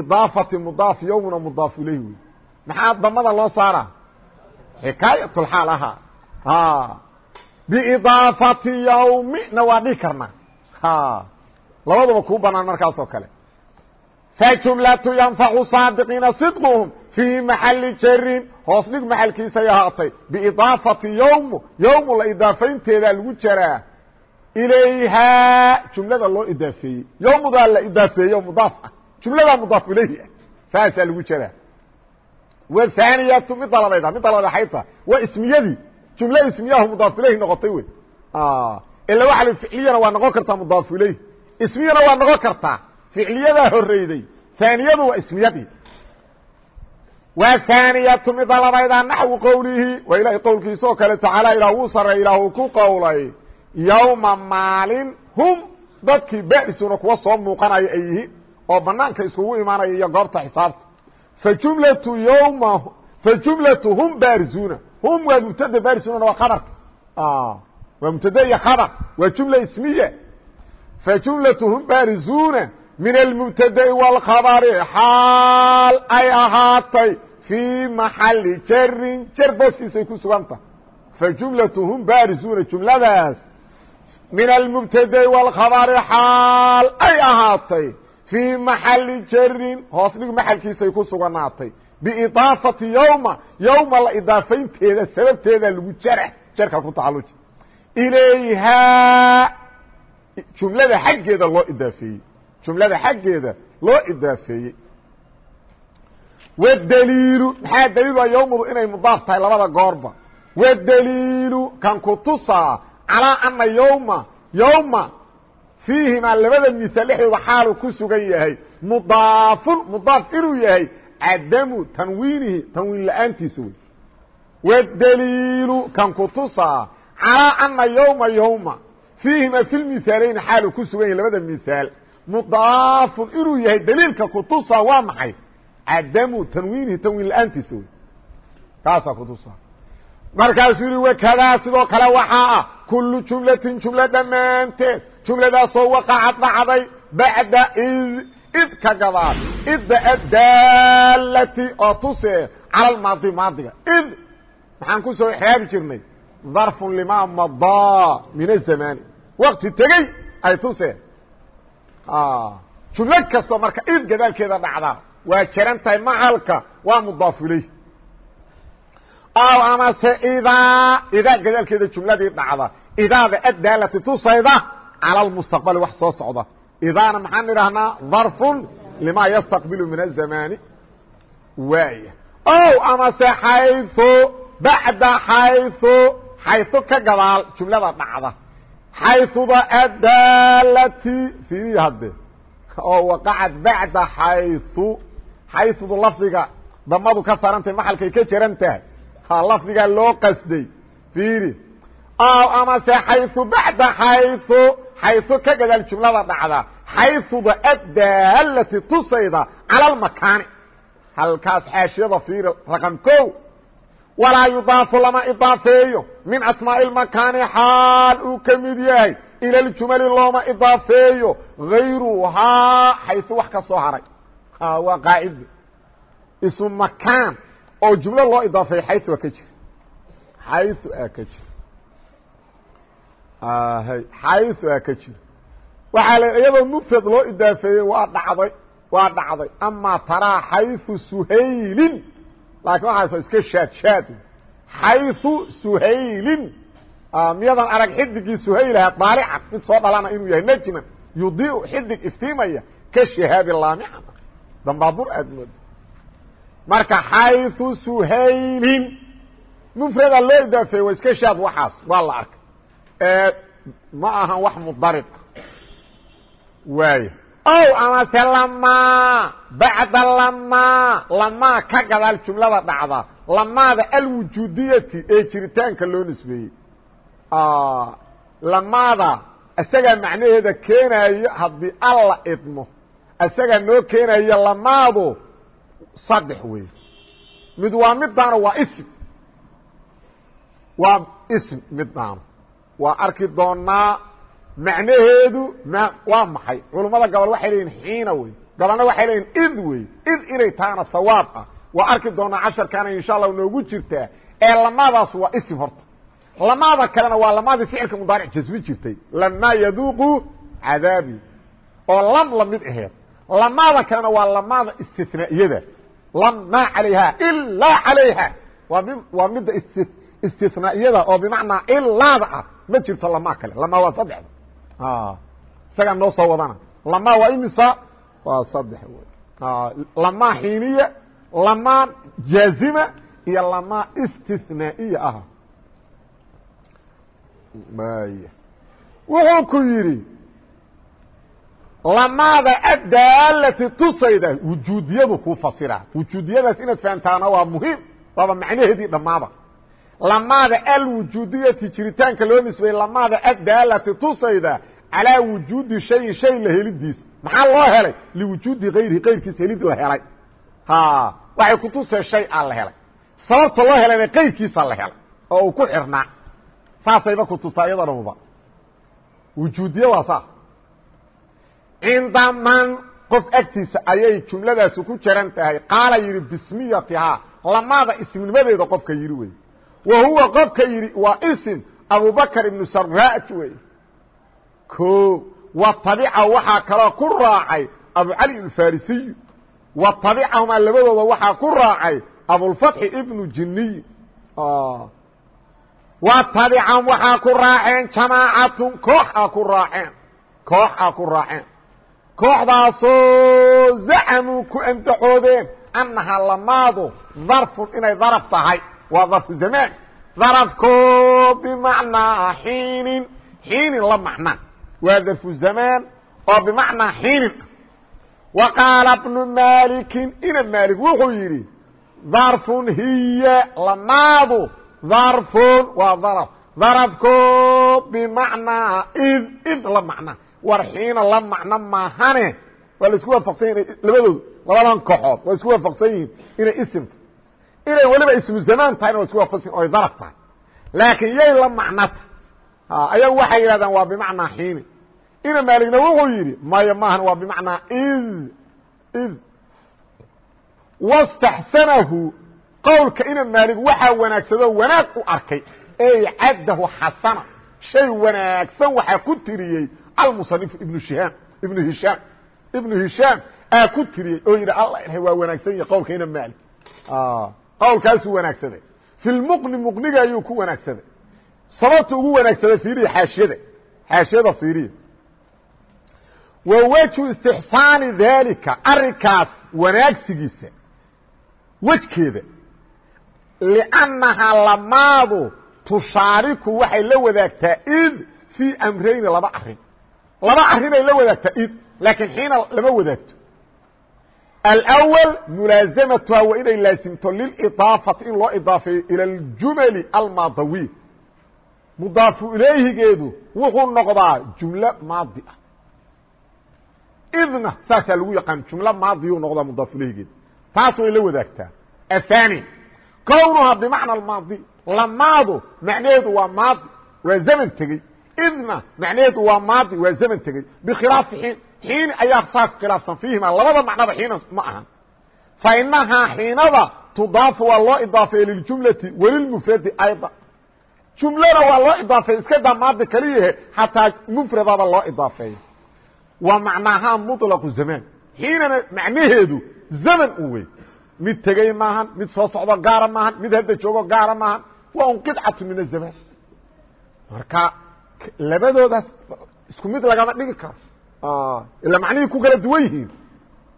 idaafati mudaaf yowmuna mudaaf ilayh wey maxaa damada loo saaraa xikaayatulxaal ahaa biidaafati yawmina waa dhihi karnaa labadaba kuu banaan markaas oo kale fajumlatu yanfacu saadiqiina sidquhum fii maxali jarin hoos dhig maxalkiisay ahaatay biidaafati yowmu yowmu la idaafaynteedaa lagu jaraa ilayhaa jumlada loo idaafeeyey yowmudaa la idaafeeyo mudaaf ah jumladaa mudaaf ilayhi ah saasaa lagu jaraa wthaniyatu midda labayda midda labayd ay ta waa ismiyadii jumle ismiyahu mudaaf ilayhi noqotay wey ila waxa ficliyana waa noqon kartaa mudaaf ilayhi ismiyana waa noqon kartaa ficliyadaa horeyday haaniyadu waa ismiyadii wthaniyatu midda labayda naxwu qowlihi waa ilahay qowlkiisa oo kale tacaala ilaah wuu sareey ilaah uu ku qowlay yowma maalin hum dadkii barisuna kuwa soo muuqanaya ay yihiin oo banaanka iskugu imaanaya iyo goobta xisaabta. Fajumlatu yowma fajumlatu hum baarizuuna hum waa mubtada baarizuunana waa khabarka waa mubtada iyo khabar waa jumla ismiya. Fajumlatu hum baarizuuna min almubtada'i wاlkhabari xaal ay ahaatay fii maxali jarin jar booskiisay ku suganta. Fajumlatu hum baarizuuna jumladaas min almubtada'i wاlkhabari xaal ay ahaatay fii maxali jarin hoos dhig maxalkiisay ku suganaatay biidaafati yowma yowma la idaafaynteeda sababteeda lagu jara jarka ku tacaluji ilayhaa jumlada xaggeeda loo idaafeeyey jumlada xaggeeda loo idaafeeyey wdliilu maxaa daliilu yowmadu inay mudaaf tahay labada goorba wdaliilu kan ku tusaa calaa ana yowma yowma fiihimaa labada misaal dhexdooda xaalu ku sugan yahay. Mudaafun mudaaf inuu yahay cadamu tanwiinihi tanwiin la'aantiisa wey wdaliilu kan ku tusaa calaa ana yowma yowma fiihimaa fi lmisaalayni xaalu ku sugan yahay labada misaal. Mudaafun inuu yahay daliilka ku tusaa waa maxay? Cadamu tanwiinihi tanwiin la'aantiisa wey kaasaa ku tusaa markaasuu yihi wakadaa sidoo kale waxaa ah kulu jumlatin jumlo dhammaanteed. Jumladaasoo waqacad dhacday bacda id id ka idda adaalati oo tusee cala almaadi maadiga. Id maxaan ku soo exraabi jirnay. Darfun limaa madaa min azamaani wakti tegey ay tusee. Jumlo kastoo marka id gadaalkeeda dhacdaa waa jaran tahay macalka waa mudaaf ilayh aw amase idaa idaa gadaalkeeda jumladii dhacda idaada addaalati tusayda cala almustaqbali wax soo socda idaana maxaan idhahnaa darfun limaa yastaqbilu min azamaani waaya ow amase xayu bacda xayu xayu ka gadaal jumlada dhacda xayuda addaalati fiiriy hadde oo waqacad bacda xayu xayudu lafdiga damadu ka saarantay maxalkay ka jaran tahay lafdigaa loo qasday. Fiiri aw amase xayu bacda xayu xayu ka gadaal jumlada dhacda xayuda addaalati tusayda cala almakaani halkaas xaashiyada fiiri raqam ko walaa yudaafu lama idaafeeyo min asmaa'i lmakaani xaal uu ka mid yahay ila ljumali looma idaafeeyo hayruhaa xayu wax ka soo haray. Waa qaacida ismu makaan oo jumlo loo idaafeey xayu a ka jir. Xayu a ka jir. Xayu a ka jiro waxaa la iyadoo mufrad loo idaafeeyey waa dhacday waa dhacday. Ama taraa xayu suhaylin. Laakiin waxaas iska shaad shaadu xayu suhaylin. Miyadan arag xidigii suhayl ahaa daalican. Mid soo dhalana inuu yahay najman yudiu xidig iftiimaya ka shihaabi laamican. Dambaabur aad mooda marka xayثu suhaylin. Mfrada loo idaafeeye waa iska shaad waxaas waa la arkay. Ma ahan wax mudarib ah. Waay ow amase lamaa bacda lamaa ka gadaal jumlada dhacda lamaada alwujuudiyati ee jiritaanka loo nisbeeyey. Lamaada isagaa macnaheeda keenayo haddii alla idmo. Isagaa noo keenayo lamaadu saddex wey mid waa midaano waa ism. Waa ism midaano waa arki doonaa macnaheedu m waa maxay? Culummada gobol waxay leeyihiin xiina wey gobolna waxay leeyihiin id wey id inay taana sawaab ah. Waa arki doonaa casharkaana insha allah noogu jirtaa ee lamaadaas waa ism horta. Lamaada kalena waa lamaadii ficilka mudaaric jasmi jirtay. Lamaa yaduuqu cadaabi. Oo lam la mid aheed lamaada kalena waa lamaada istinaa'iyada lam maa calayha ilaa calayha waa mi waa midda istinaa'iyada oo bimacnaa ilaada ah. Ma jirto lamaa kale lamaa waa saddexda isagaa noo soo wadana. Lamaa waa imisa? Waa saddex wy lamaa xiiniya lamaa jaazima iyo lamaa istinaa'iya ah. Wuxuu ku yidhi lamaada addaalati tusayda wujuudiyadu kuu fasira. Wujuudiyadaas inaad fahamtaana waa muhiim waaba macnaheedii dhammaaba. Lamaada alwujuudiyati jiritaanka loo nisbeeyey lamaada addaalati tusayda calaa wujuudi shayin shay la helidiisa maxaa loo helay? Liwujuudi ayrihi kayrkiis helid la helay waxay kutusee shay aa la helay. Sababta loo helayna qeydkiisa la helay oo uu ku xirnaa. Saasayba kutusaa iyadoo dhamuba wujuudiye waa saas cinda man qof agtiisa ayay jumladaasi ku jaran tahay. Qaala yidhi bismiyatihaa lamaada ismnimadeeda qofka yidhi wey. Wa huwa qofka yidhi waa isim abubakr ibnu saraj wey. O wa tabica waxaa kaloo ku raacay abu cali alfarisiy wa tabicahumaa labadooda waxaa ku raacay abulfatxi ibnu jiniy wa tabicahum waxaa ku raaceen jamaacatun koox ku raaceen koox ku raaceen kooxdaasoo zacamuu ku andaxoodeen annahaa lamaadu darfun inay daraf tahay. Waa darfu zamaan. Darafko bimacnaa xiinin. Xiinin la macnaa. Waa darfu zamaan oo bimacnaa xiinin. Ah wa qaala bnu maalikin ina maalik wuxuu yidhi darfun hiya lamaadu darfun waa daraf. Darafko bimacnaa id id la macnaa war xiina la macno maahane. Waa la isku waafaqsan yihiin labadoodu labadan koxood waa isku waafaqsan yihiin inay isimta inay weliba ismu zamaan tahayna waa isku waafaqsan oy daraf tahay. Laakiin yay la macnata ayagu waxay yidhahdaan waa bimacnaa xiini ina maaligna wuxuu yidhi maya maahan waa bimacnaa id id. Wastaxsanahu qowlka ina maalig waxaa wanaagsado wanaag u arkay ey caddahu xasana. Shay wanaagsan waxaa ku tiriyey almuصنif ibnu hihaam ibnu hishaam ibnu hishaam aa ku tiriyey oo yidhi alla waa wanaagsan yahi qowlkayna maali. Qowlkaasuu wanaagsaday. Fi lmuqni muqniga ayuu ku wanaagsaday. Sababta ugu wanaagsaday fiiriya xaashiyada xaashiyada fiiriya. Wa wejhu istixsaani daalika arrinkaas wanaagsigiisa wejkeeda liannahaa lamaadu tushaariku waxay la wadaagtaa id fii amrayni laba arrin laba arrinay la wadaagtaa id laakiin xiina lama wadaagto alأwl mulaaزamatuha waa inay laasimto lilidaafati in loo idaafeeyo ilى اljumali almaadawiya mudaafu ilayhigeedu wuxuu noqdaa jumlo maadi ah idna saasaa lagu yaqaan jumlo maadiyuu noqdaa mudaafu ilayhigeedu taas way la wadaagtaa athani kownuha bimacna maadi lamaadu macnaheedu waa maadi waa zaman tegey idna macnaheedu waa maadi waa zaman tegey bikhilaafi xiin xiin ayaa saas khilaafsan fiihima labada macnaba xiina ma ahan fa inahaa xiinada tudaafu waa loo idaafeeye liljumlati walilmufradi ayda jumlada waa loo idaafeeye iska daa maadi kaliyahe xataa mufradaba loo idaafeeyo wa macnaahaa muطlaqu zamaan xiinana macnaheedu zaman u wey mid tegey maahan mid soo socdo gaara maahan mid hadda joogo gaara maahan waa un qidcatu min azamaan marka labadoodaas isku mid lagama dhigi karo. Ila macnihii ku kala duwan yihiin.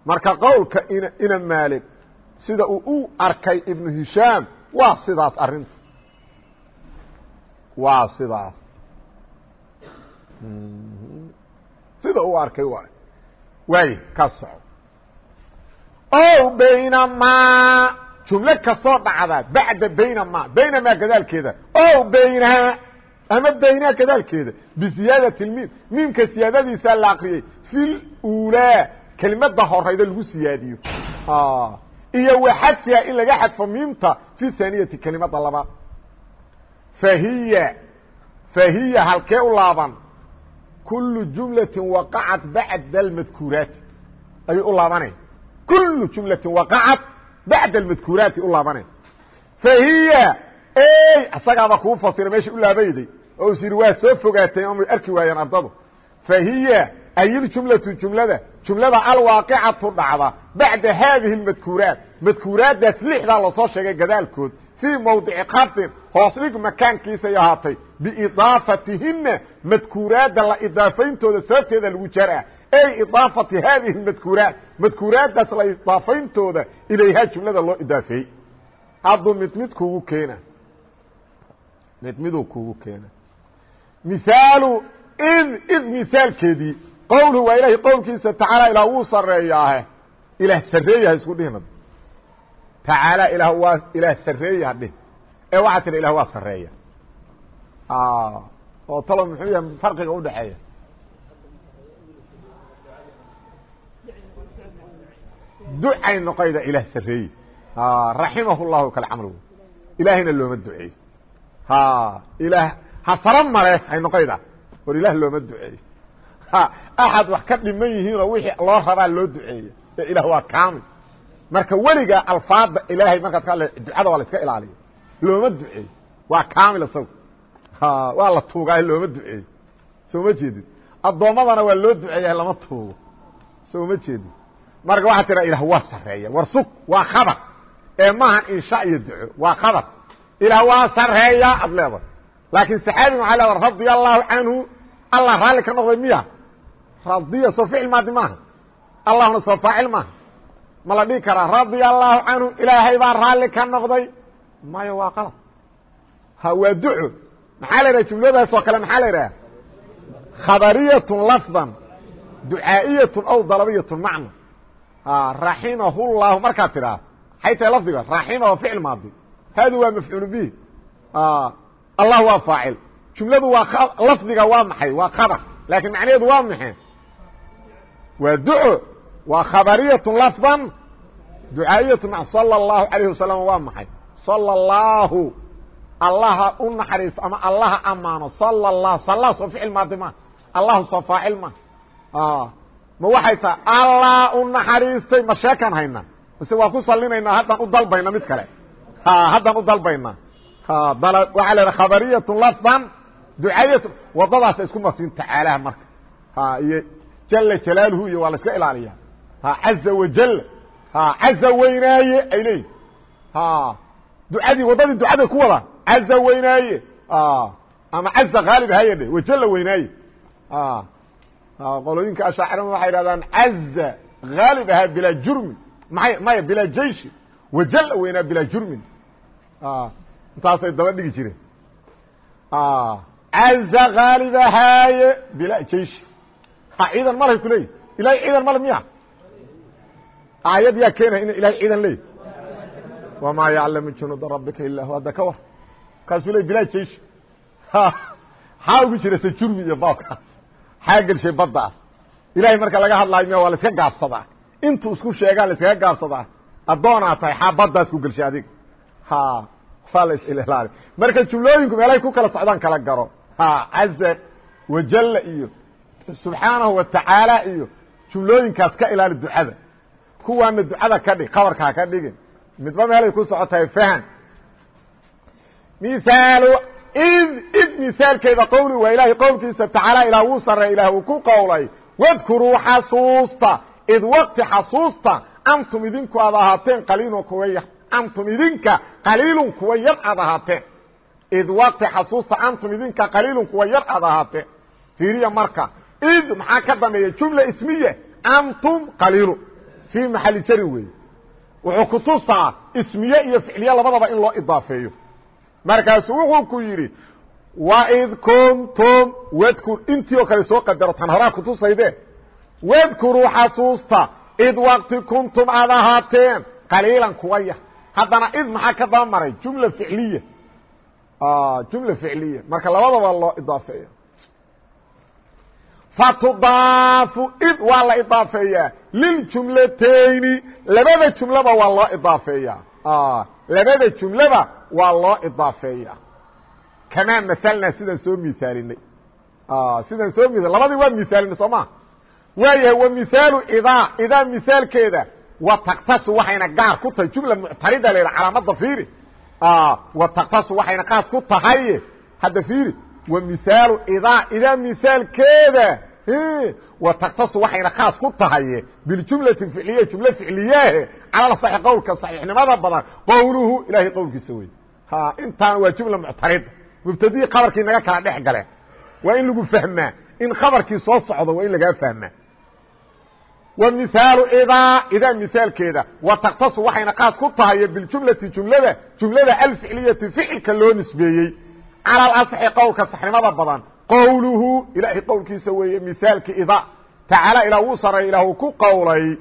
Marka qowlka in ina maalig sida uu u arkay ibnu hishaam waa sidaas arinta waa sidaas. Sida uu arkay waay waay ka soco o baynamaa. Jumlo kastoo dhacda bacda baynamaa. Baynamaa gadaalkeeda. O baynaha ama baynaha gadaalkeeda bisiyaadati miim miimka siyaadadiisaa la akriyey fi ulaa kelimada horayda lagu siyaadiyo iyo waxadfiha in laga xadfo miimta fi haniyati kelimada labaad fahiya. Fahiya halkee u laaban kulu jumlati waqacat bacda almadkuuraati ayuu u laabanay kulu jumlati waqacat bacda almadkuuraati u laabanay fahiya asagaaba kuu fasira meesha u laabayday oo is yidhi waa soo fogaatay amay arki waayeen ardadu fahiya ayiljumlatu jumlada jumlada alwaaqicatu dhacda bacda haadihi اmadkuuraat madkuuraaddaas lixdaa la soo sheegay gadaalkood. Fii mawdici qafdin hoos dhig makaankiisay ahaatay. Biidaafatihina madkuuraadda la idaafayntooda sababteeda lagu jaraa. Ey idaafati haadihi madkuuraat. Madkuuraaddaas la idaafayntooda ilayhaa jumlada loo idaafeeyey hadduu mid mid kugu keena mid miduu kugu keena mihaalu id id mihaalkeedii qowluhu waa ilahay qowlkiisa tacaala ilaah wuu sareeyaahe ilaah sareeyaha isku dhihna tacaala ilaah waa ilaah sareeyaha dhih ee waxaa tidha ilah waa sareeya oo talo muxuu yahay farqiga udhaxeeya ducay noqayda ilaah sareeye raximahu llahu kalcamr ilaahayna looma duceeyo ilaah ha sara male hay noqoyda. War ilaah looma duceeyo. Axad wax ka dhiman yihiinoo wixii loo rabaa loo duceeya ee ilaah waa kaamil marka weliga alfaada ilaahay markaad ka ducada waa la iska ilaaliyo. Looma duceeyo. Waa kaamil isagu waa la tuugaa looma duceeyo. Soo ma jeedid addoommadana waa loo duceeya lama tuugo. Soo ma jeedid marka waxaa tiraa ilah waa sareeya war sug waa khabar. Ee maahan insha iyo duco waa khabar ilah waa sareeya ad leedahay laakiin saxaabiga waxaa leedaha radia allahu canhu allah raalli ka noqday miya radiya soo ficil maadi maaha allahuna soo ma la dhihi karaa radia allahu ilaahay baa raalli ka noqday maya waa qalab ha waa maxaa la yidhaha jumladaas oo kale maxaa la yidhaha khabariyatun lafdan ducaa'iyatun aw dalabiyatun macna raximahu llahu markaad tidhaa maxay tahay lafdiga raxima waa ficil maadi hadu waa mafcuul bih allah waa faacil jumladu waa lafdiga waa maxay waa khabar laakiin macnaheedu waa maxe waa duco waa khabariyatun lafdan ducaa'iyatu ma sala allahu alayh wasalam waa maxay sala allahu allaha u naxariisto ama allaha amaano sala allah sala soo ficil maadi ma allahu soo faacil ma ma waxay tahay allah u naxariistay ma sheekaan hayna mise waa ku salinaynaa haddaan u dalbayna mid kale haddaan u dalbaynaa waxaa la khabariyatun lafdan ducayat wadadaasa isku marsin tacaalaha marka. Iyo jala jalaaluhu iyo waa la iska ilaaliya caza wajal caza weynaaye ay leeyihiin duadii waddadii ducaday ku wada caza weynaaye. Ama caza haalib haya dhe wajala weynaaye. Qolooyinka ashaacirada waxay idhahdaan caza haalib ahaa bilaa jurmin may maya bilaa jeishi wajala weynaa bilaa jurmin intaasay daba dhigi jireen. Caza haalib ahaaye bilaa jeishi ha ciidan malay ku leeyihi ilahay ciidan male miya. Aayad yaa keenaya ina ilahay ciidan leeyahy wamaa yaclamu junuuda rabbika ila hu hadda ka war. Kaasuu ley bilaa jeishi xaa ugu jira se jurmi iyo baabkaas xaa gelshay baddaas ilahay marka laga hadlaayo miya waa la iska gaabsadaa. Intuu isku sheegaa la iskaga gaabsadaa. Addoonaa tahay xaa baddaas ku gelshay adiga waa la isilaali marka jumlooyinku meelay ku kala socdaan kala garo. Caza wajalla iyo subxaanahu watacaala iyo jumlooyinkaas ka ilaali ducada. Kuwaana ducada ka dhig khabarkaa ka dhigin. Midba meelay ku socotahay fahan. Miaalu id id misaalkeeda qowli waa ilaahay qowlkiisa tacaala ilaah wuu sarreey ilaah uu ku qowlay. Wadkuruu xasuusta id waqti xasuusta antum idinku aad ahaateen qaliilun kuwa yar antum idinka qaliilun kuwa yar aad ahaateen id waqti xasuusta antum idinka qaliilun kuwa yar aad ahaateen fiiriya marka id maxaa ka dambeeya jumla ismiya antum qaliilu fii maxali jari weeye. Wuxuu ku tusaa ismiye iyo ficliye labadaba in loo idaafeeyo. Markaasuu wuxuu ku yidhi waid kuntum wadkur intii oo kale soo qadaro tan horaa kutusayde wadkuruu xasuusta id waqti kuntum aad ahaateen qaliilan kuwa yar haddana id maxaa ka daba maray? Jumla ficliya. Jumla ficliya. Marka labadaba loo idaafeeya fatudaafu id waa la idaafeeyaa. Liljumlatayni labada jumlaba waa loo idaafeeyaa. Labada jumlaba waa loo idaafeeyaa. Kamaa mahalnaa sidaan soo misaalinay sidaan soo mi labadii waa misaalinay soo ma? Waayahay wa mihaalu idaa. Idaa misaalkeeda wa taktasu waxayna gaar ku tahay jumla muctarida la calaamada fiiri wa taktasu waxayna qaas ku tahay hadda fiiri wa mihaalu idaa idaa mihaalkeeda wa taktasu waxayna khaas ku tahay biljumlati ficliya jumle ficliyahe cala saxi qowlka saxiixnimada badan qowluhu ilahay qowlkiisa wey intaana waa jumla muctarida mubtadii khabarkii naga kala dhex galeen waa in lagu fahmaa in khabarkii soo socdo waa in lagaa fahmaa wa mihaalu idaa idaa mihaalkeeda wa taktasu waxayna khaas ku tahay biljumlati jumlada jumlada alficliyati ficilka loo nisbeeyey cala alaصxi qowlka saxnimada badan qowluhu ilaahay qowlkiisa weeye mihaalki ida tacaala ilaa wuu saray ilaah ku qowlay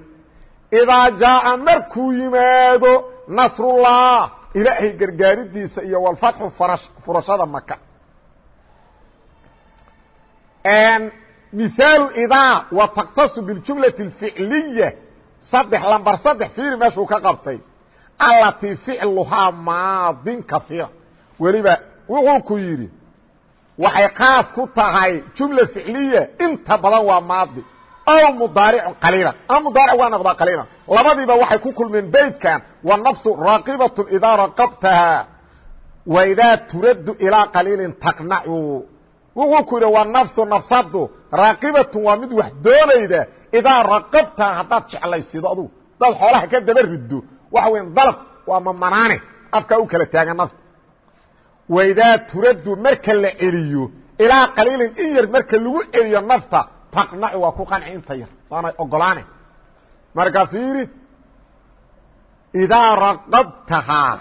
idaa jaaa markuu yimaado nasrullah ilaahay gargaaridiisa iyo walfatxu furashada maka mihaalu idaa wa taktasu biljumlati اlficliya saddex lambar saddex fiiri meeshuu ka qabtay. Allatii ficluhaa maadin kaiira weliba wuxuu ku yidhi waxay kaas ku tahay jumla ficliya inta badan waa maadi aw mudaaricun qaliilan ama mudaaric waa noqdaa qaliilan labadiiba waxay ku kulmeen beytkan wanafsu raaqibatun idaa raqabtaha wa idaa turaddu ilaa qaliilin taqnacu wuxuu ku yidhi wanafsu nafsadu raaqibatun waa mid wax doonayda. Idaa raqabtaha haddaad jeclaysido adugu haddaad xoolaha ka daba riddo waxa weya dalab waa mamanaane afkaa u kala taagan nafta. Waidaa turaddu marka la celiyo ilaa qaliilin in yar marka lagu celiyo nafta taqnacu waa ku qanci inta yar waana ogolaane. Marka fiiri idaa raqabtahaa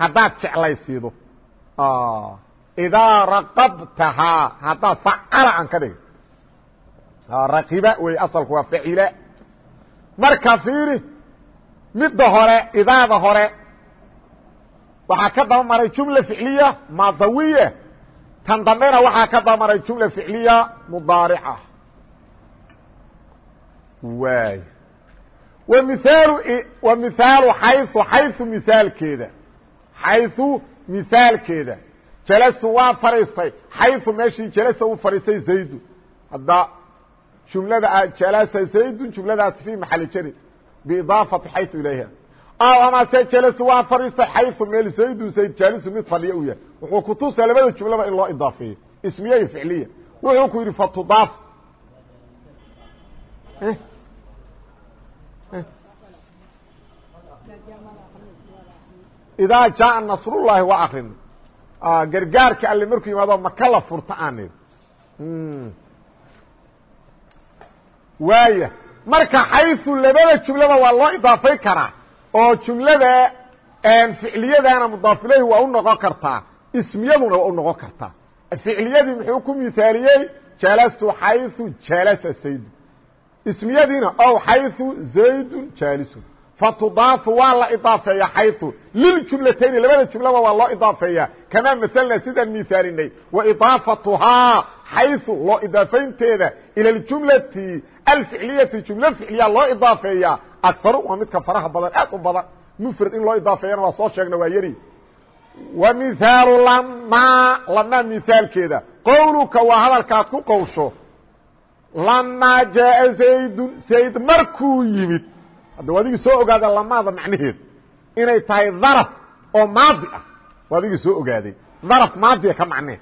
haddaad jeclaysiido idaa raqabtahaa haddaad facala aan ka dhigay raqiba wey asalku waa facila marka fiiri midda hore idaada hore waxaa ka daba maray jumla ficliya maadawiya tan dambena waxaa ka daba maray jumla ficliya mudaarica waay wa mihaalu wa mihaalu xayu xayu mihaalkeeda xayu mihaalkeeda jalastu waa fadhiistay xayu meeshii jalasa u fadhiistay zaydu. Hadda jumlada jalasa zaydun jumladaasi fi maxali jari. Biidaafati xayu ilayha. Aw amase jalastu waa fadhiistay xayu meel zaydun zayd jaalisu mid fadhiya u yahay. Wuxuu kutusa labada jumlaba in loo idaafeeyo. Ismiya iyo ficliya. Wuxuu ku yidhi fatudaaf idaa jaaa nasrullahi waa akrin gargaarka alle markuu yimaado maka la furta aanid waaya marka xayu labada jumlaba waa loo idaafay karaa oo jumlada ficliyadana mudaaf ilayhi waa u noqon kartaa ismiyaduna waa u noqon kartaa. Ficliyadii muxuu ku misaaliyey jalastu xayu jalasa zaydu ismiyadiina ow xayu zaydun jaalisun fatudaafu waa la idaafeeya xayu liljumlatayni labada jumlaba waa loo idaafeeya kamaa masalna sidaan misaalinay wa idaafatuhaa xayu loo idaafaynteeda ila ljumlati alficliyati jumlo ficliya loo idaafeeya agaru waa midka faraha badan aad u badan mfrad in loo idaafeeyana waa soo sheegna waa yari wa mihaalu lamaa lamaa mihaalkeeda qowluka waa hadalkaad ku qowsho lamaa jaaa zaydun zayd markuu yimid hadda adigii soo ogaada lamaada macnaheed inay tahay dharaf oo maadi ah waa soo ogaaday. Dharaf maadia ah ka macnee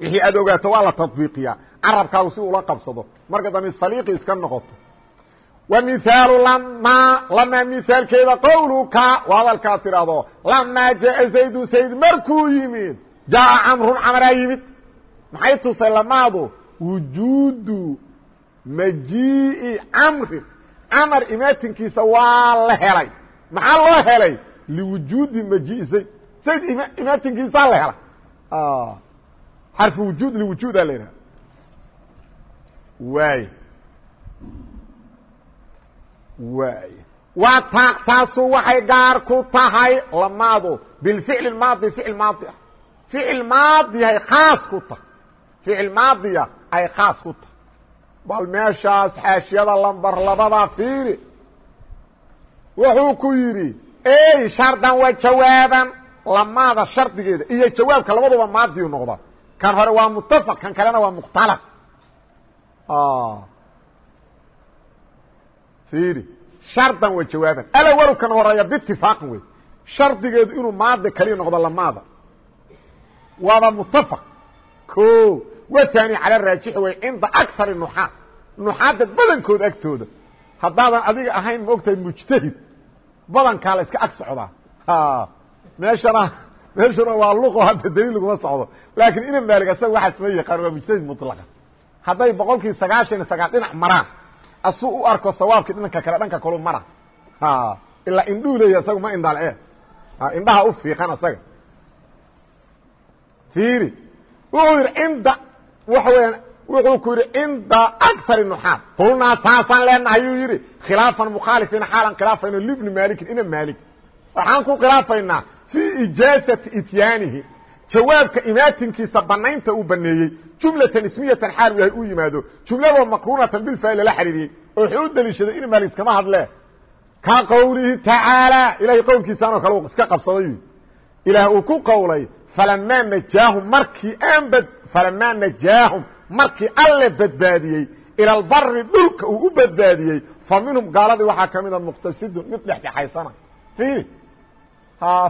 wixii aad ogaato waa la tadbiiqiyaa. Carabkaagu si ula qabsado. Marka dambe saliiqi iska noqoto. Wa lamaa lamaa mihaalkeeda qowluka waa hadalkaa tidhaahdo lamaa jaaa zaydun zayd markuu yimid jaaa camrun camraa yimid. Maxay tusay lamaadu? Wujuudu majii'i camrin cmr imaatinkiisa waa la helay. Maxaa loo helay? Liwujuudi majiiءi zayd imaatinkiisaa la helay. Xarfu wujuud liwujuuda la yidhaha waay waay waa ta taasu waxay gaar ku tahay lamaadu. Bilficli maadi ficil maadi. Ah ficil maadiyahay khaas ku tahay ficil maadiya ay khaas ku tahay bal meeshaas xaashiyada lambar labada fiiri. Wuxuu ku yidhi ey shardan wa jawaaban. Lamaada shardigeeda iyo jawaabka labaduba maadiyu noqda. Kan hore waa mutafaq kan kalena waa mukhtalaf. Fiiri shardan wa jawaaban. Alawalu kan horreeya biitifaaqin wey shardigeedu inuu maadi kaliya noqdo lamaada. Waaba mutafaq o wathani cala raajixi wey cinda akari nuxaad nuxaadda badankooda agtooda. Haddaadan adiga ahayn ma ogtahay mujtahid badankaa la iska ag socdaa. Meeshana meeshuna waa luqo hadda daliil laguma socdo. Laakiin ina maalig asaga waxaas ma yaqaan waa mujtahid muطlaqa hadday boqolkii sagaashan iyo sagaal dhinac maraan asuu u arko sawaabkii dhanka kale dhanka kalu mara ilaa indhuu leeya isagu ma indhale indhaha u fiiqan isaga. Fiiri wuxuu yidhi cinda waxa weeyaan wuxuu ku yidhi cinda akar nuxaat qulnaa saasaan leenahay yuu yidhi. Khilaafan mukhaalifiina xaalan khilaafayno libni maalikin ina maalik. Waxaan ku khilaafaynaa fii ijaazati ityaanihi. Jawaabka imaatinkiisa banaynta uu baneeyey jumlatan ismiyatan xaal yahay uu yimaado. Jumladoo maqruunatan bilfaa'il lala xariiriyey oo wuxuu u deliishaday in maalik iskama hadlee. Ka qowlihi tacaalى ilahay qowlkiisaanoo kale iska qabsaday. Ilaah uu ku qowlay falamaa najaahum markii aan bad falamaa najaahum markii alle badbaadiyey ila albari dhulka uu u badbaadiyey fa minhum gaaladii waxaa ka mida muqtasidun mid dhexdhexaysana fiiri.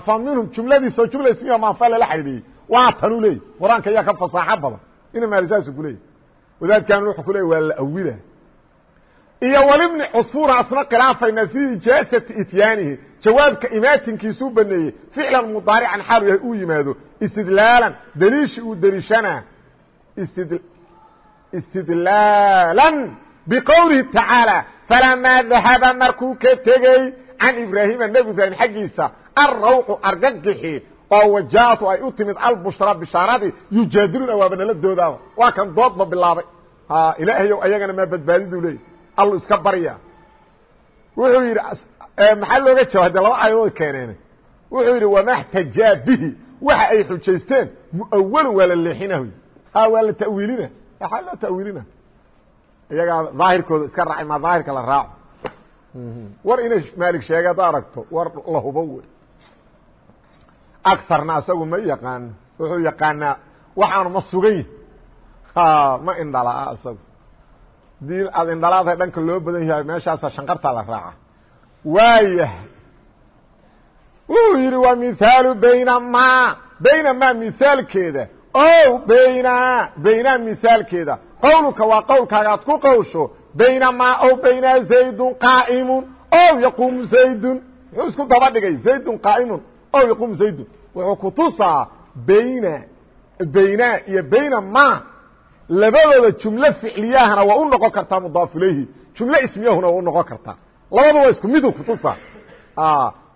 Fa minhum jumladiisoo jumla ismiya maanfa lala xidhiidhiyey waa tanuu leeyay qur'aanka ayaa ka fasaaxo badan. Ina maali saasu ku leeyay wadaadkan wuxuu ku leeyay waa la awila iyo walibni cusfuura asna khilaafayna fii ijaasati ityaanihi. Jawaabka imaatinkiisuu baneeyey ficlan mudaarican xaalu yahay uu yimaado istidlaalan daliishi uu deliishanaa istidlaalan biqowlihi tacaalى falamaa dahaba markuu ka tegey can ibraahima nebi ibraahim xaggiisa alrawcu argagixi oo wajaatu ay u timid albushra bishaaradii yujaadiluna waaba nala doodaaba. Waa kan doodba bilaabay. Ilaahayow ayagana maa badbaadiduu leeyay allu iska barya. Wuxuu yidhi maxaa looga jawaab de laba aayadood keeneen wuxuu yidhi wama xtajaa bihi waxa ay xujaysteen muawalun waa la leexinahu ha waa la ta'wiilina waxaa loo ta'wiilina iyagaa daahirkooda iska raacay maa daahirka la raaco. War inay maalik sheege hadda aragto war la hubo wey. Agarna asagu ma yaqaan wuxuu yaqaanaa waxaanu ma sugan ma indhalaa isagu dii aad indhalaadahay dhanka loo badan yahay meeshaasa shanqartaa la raaca. Waayahay wuxuu yidhi waa mihaalu baynamaa baynamaa mihaalkeeda o bayna baynaa mihaalkeeda qowlka waa qowlkaaga ad ku qowsho baynamaa o baynaa zaydun qaa'imun. O yaquumu zaydun. Muxuu isku daba dhigay? Zaydun qaa'imun. O yaquumu zaydun. Wuxuu ku tusaa bayna baynaa iyo bayna ma. Labadooda jumlo ficliyahana waa u noqon kartaa mudaaf ilayhi jumlo ismiyahuna waa u noqon kartaa. Labada waa isku midu kutusa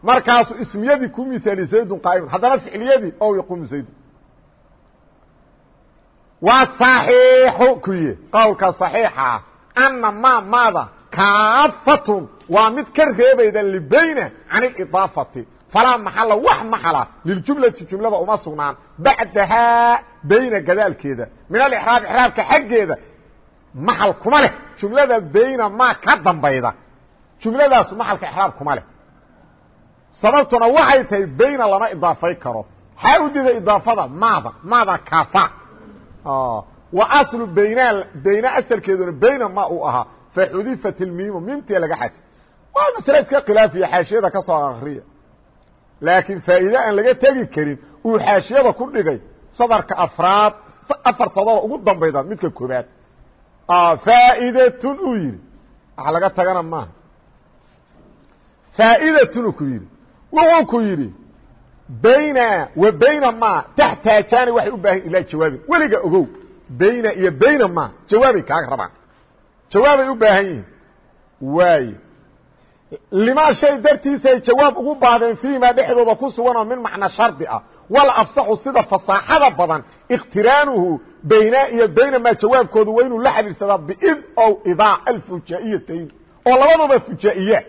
markaasu ismiyadii ku miaali zaydun qaaimun. Haddana ficliyadii o yaquumu zaydun waa صaxiixu kuye qowlka صaxiixa ana ma maada kaafatun waa mid ka reebayda libayna can اidaafati falaa maxala wax maxala liljumlati jumlada uma sugnaan bacdahaa bayna gadaalkeeda min alixraab ixraabka xaggeeda maxal kuma leh jumlada bayna maa ka dambayda jumladaasu maxalka ixraab kuma leh sababtuna waxay tahay bayna lama idaafay karo xaa u dida idaafada maada maada kaafa wa aslu bayna bayna asalkeeduna bayna ma uu ahaa faxudifat ilmiimu miimtia laga xaji waa masle iska khilaafiya xaashiyada ka soo akriya laakiin faa'iide aan laga tegi karin uu xaashiyada ku dhigay sadarka afraad afar sadaro ugu dambayda midka koobaad faa'idatun uu yidhi. Wax laga tagana maaha. Faa'idatun ku yidhi. Wuxuu ku yidhi bayna wa bayna ma taxtaajaani waxay u baahan ilaa jawaabin weliga ogow bayna iyo bayna ma jawaabay kaaga rabaan. Jawaabay u baahan yihiin. Waaye limaa shay dartiisay jawaab ugu baadeen fiimaa dhexdooda ku sugan oo min macna shardi ah. Wal afsaxu sida fasaaxada badan ikhtiraanuhu baynaa iyo baynamaa jawaabkoodu waa inuu la xidhiidhsadaa biid ow idaa alfujaa'iyatayn. Oo labadooba fujaa'iya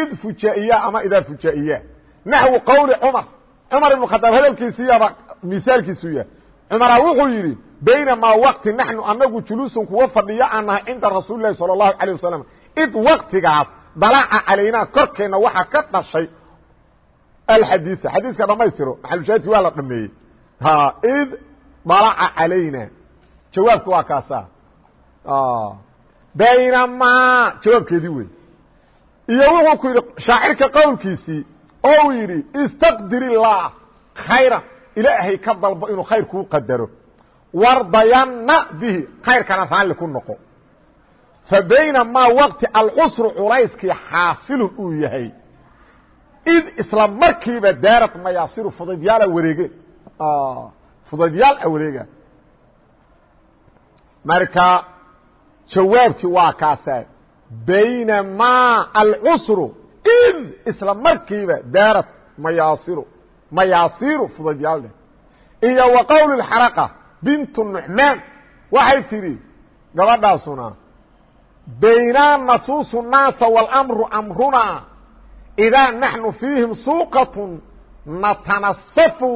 id fujaa'iya ama idaa fujaa'iya naxwu qowli cumar cumar ibnu khadaab hadalkiisiiyaba misaalkiisu yahay cumara wuxuu yidhi baynamaa waqti naxnu anagu juluusun kuwa fadhiyo aan nahay cinda rasuuli lahi salى اlahu alيه wasalam id waktigaas dalaca calaynaa korkeenna waxaa ka dhashay alxadiisa xadiiska dhamaystiro maxalushaadki waa la dhameeyey id dalaca calayna jawaabka waa kaasa baynamaa jawaabkeedii wey iyo wuxuu ku yidhi shaacirka qowlkiisii oo yidhi istaqdir illaah khayra ilaahay ka dalbo inuu khayr kuu qadaro. Wardayanna bihi khayrkana raalli ku noqo. Fa baynamaa waqti alcusru culayskii xaasilun uu yahay. Id isla markiiba daarad mayaasiru fudaydyaala wareegeen fudaydyaal a wareega marka jawaabkii waa kaasaa baynamaa alcusru id isla markiiba daarad mayaasiru mayaasiru fudaydyaal dheh iyo wa qowl اxaraqa bintu nucmaan waxay tidhi gabadhaasuna baynaa nasuusu naasa wاlmru amrunaa idaa naxnu fiihim suuqatun natanasafu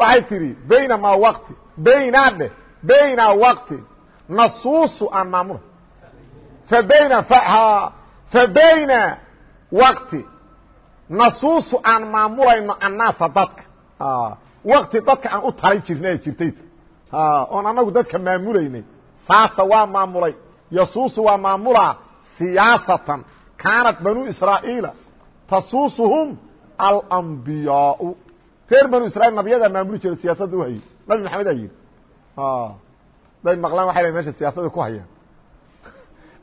waxay tidhi baynamaa waqti baynaa dheh baynaa waqti nasuusu aan maamula fabayna fabayna waqti nasuusu aan maamulayno annaasa dadka waqti dadka aan u talay jirna ay jirtay oon annagu dadka maamulaynay saasa waa maamulay yasuusu waa maamulaa siyaasatan kaanat banuu israa'iila tasuusuhum alambiyaau reer banu israiil nabiyadaa maamuli jira siyaasadda u hayay nabi maxamed aa yidhi day maqlaan waxay meesha siyaasadda ku hayaan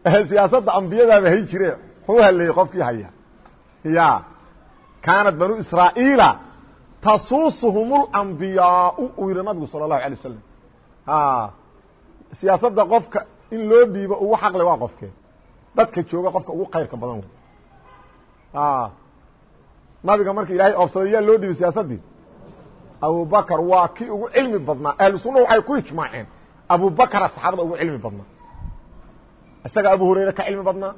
siyaasadda ambiyadaaba hay jire muxuu haleeyey qofkii haya ya kaanat banu israa'iila tasuusuhum اlambiyaau uu yihi nabigu salى الlahu alay wasalam siyaasadda qofka in loo dhiibo ugu xaqle waa qofkee dadka jooga qofka ugu kayrka badan wey nabiga marka ilaahay oobsaday yaa loo dhiibay siyaasaddii abubakr waa kii ugu cilmi badnaa ahlu sunna waxay ku ijmaaceen abubakra saxaabada ugu cilmi badnaa isaga abu hurayre ka cilmi badnaa.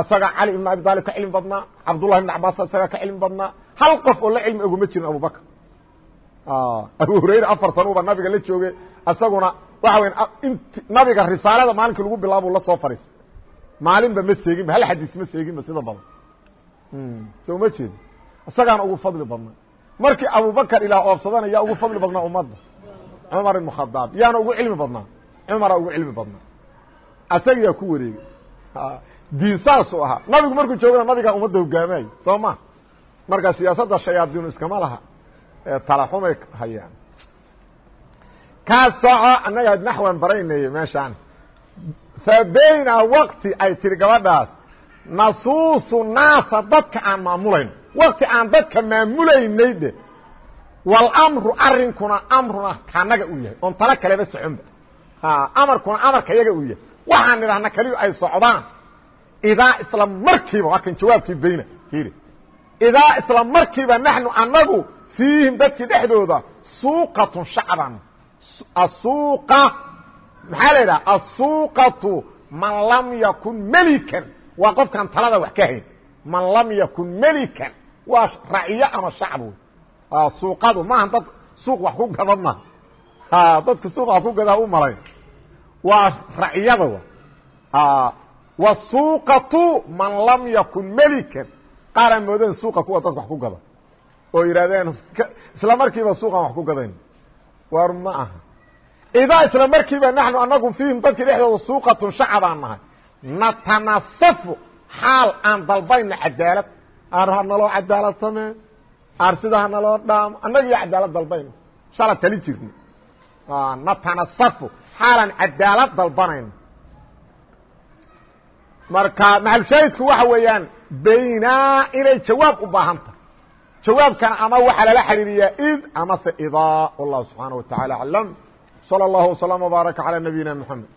Isaga cali ibn abi talib ka cilmi badnaa. Cabdullahi ibn cabaas isaga ka cilmi badnaa. Hal qof oo la cilmi oguma jirin abubakr abu hurayre afar sanuba nabiga la jooge isaguna waxa weya int nabiga risaalada maalinki lagu bilaabo la soo fariistay maalinba ma seeginba hal xadiis ma seeginba sida badan. Soo ma jeedi isagaana ugu fadli badnaa. Markii abubakr ilaah oobsadana yaa ugu fadli badnaa ummadda. Cumar ibn khadaab yaana ugu cilmi badnaa. Cumara ugu cilmi badnaa asagiyaa ku wareegay. Diin saasuu ahaa nabigu markuu joogana nabigaa ummadda hogaamayo soo ma? Marka siyaasadda shayaadiinu iskama laha talaxumay hayaan. Kaa soco annaga naxwan baraynay meeshaan. Fa bayna waqti ay tiri gabadhaas nasuusu naasa dadka aan maamulayno waqti aan dadka maamulaynay dhe walamru arrinkuna amruna kaanaga u yahay. Oon talo kaleba soconba. Amarkuna amarka yaga u yahay waxaan idhahna keliyu ay socdaan. Idaa isla markiiba waa jawaabkii bayna fiiri idaa isla markiiba naxnu anagu fiihim dadkii dhexdooda suuqatun shacban asuuqa maxaa la idhaha asuuqatu man lam yakun melikan waa qofkaan talada wax ka hayn. Man lam yakun melikan waa raciyo ama shacb wey suuqadu maaha dad suuq wax ku gada ma dadka suuq wax ku gadaa u malay waa raciyada w wasuuqatu man lam yakun melikan qaaraan moodeen suuqa kuwa dad wax ku gada oo yidhahdeen isla markiiba suuqaan wax ku gadayn. War ma aha. Idaa isla markiiba naxnu anagu fiihim dadkii dhexdooda suuqatun shacabaan nahay. Natanasafu xaal aan dalbayno cadaalad. Aan hanaloo cadaalad samee aan sida hanaloo dhaamo annagiyo cadaalad dalbayno shala tali jirna natanasafu xaalaan cadaalad dalbanayno marka maxalushaahidku waxa weeyaan baynaa inay jawaab u baahan tahay jawaabkana ama waxaa lala xiriiriyaa id amase idaa wallahu subxaanaه wa taعalى aclam slى اllah وsلام وbaarك عalى نabiyina mحamed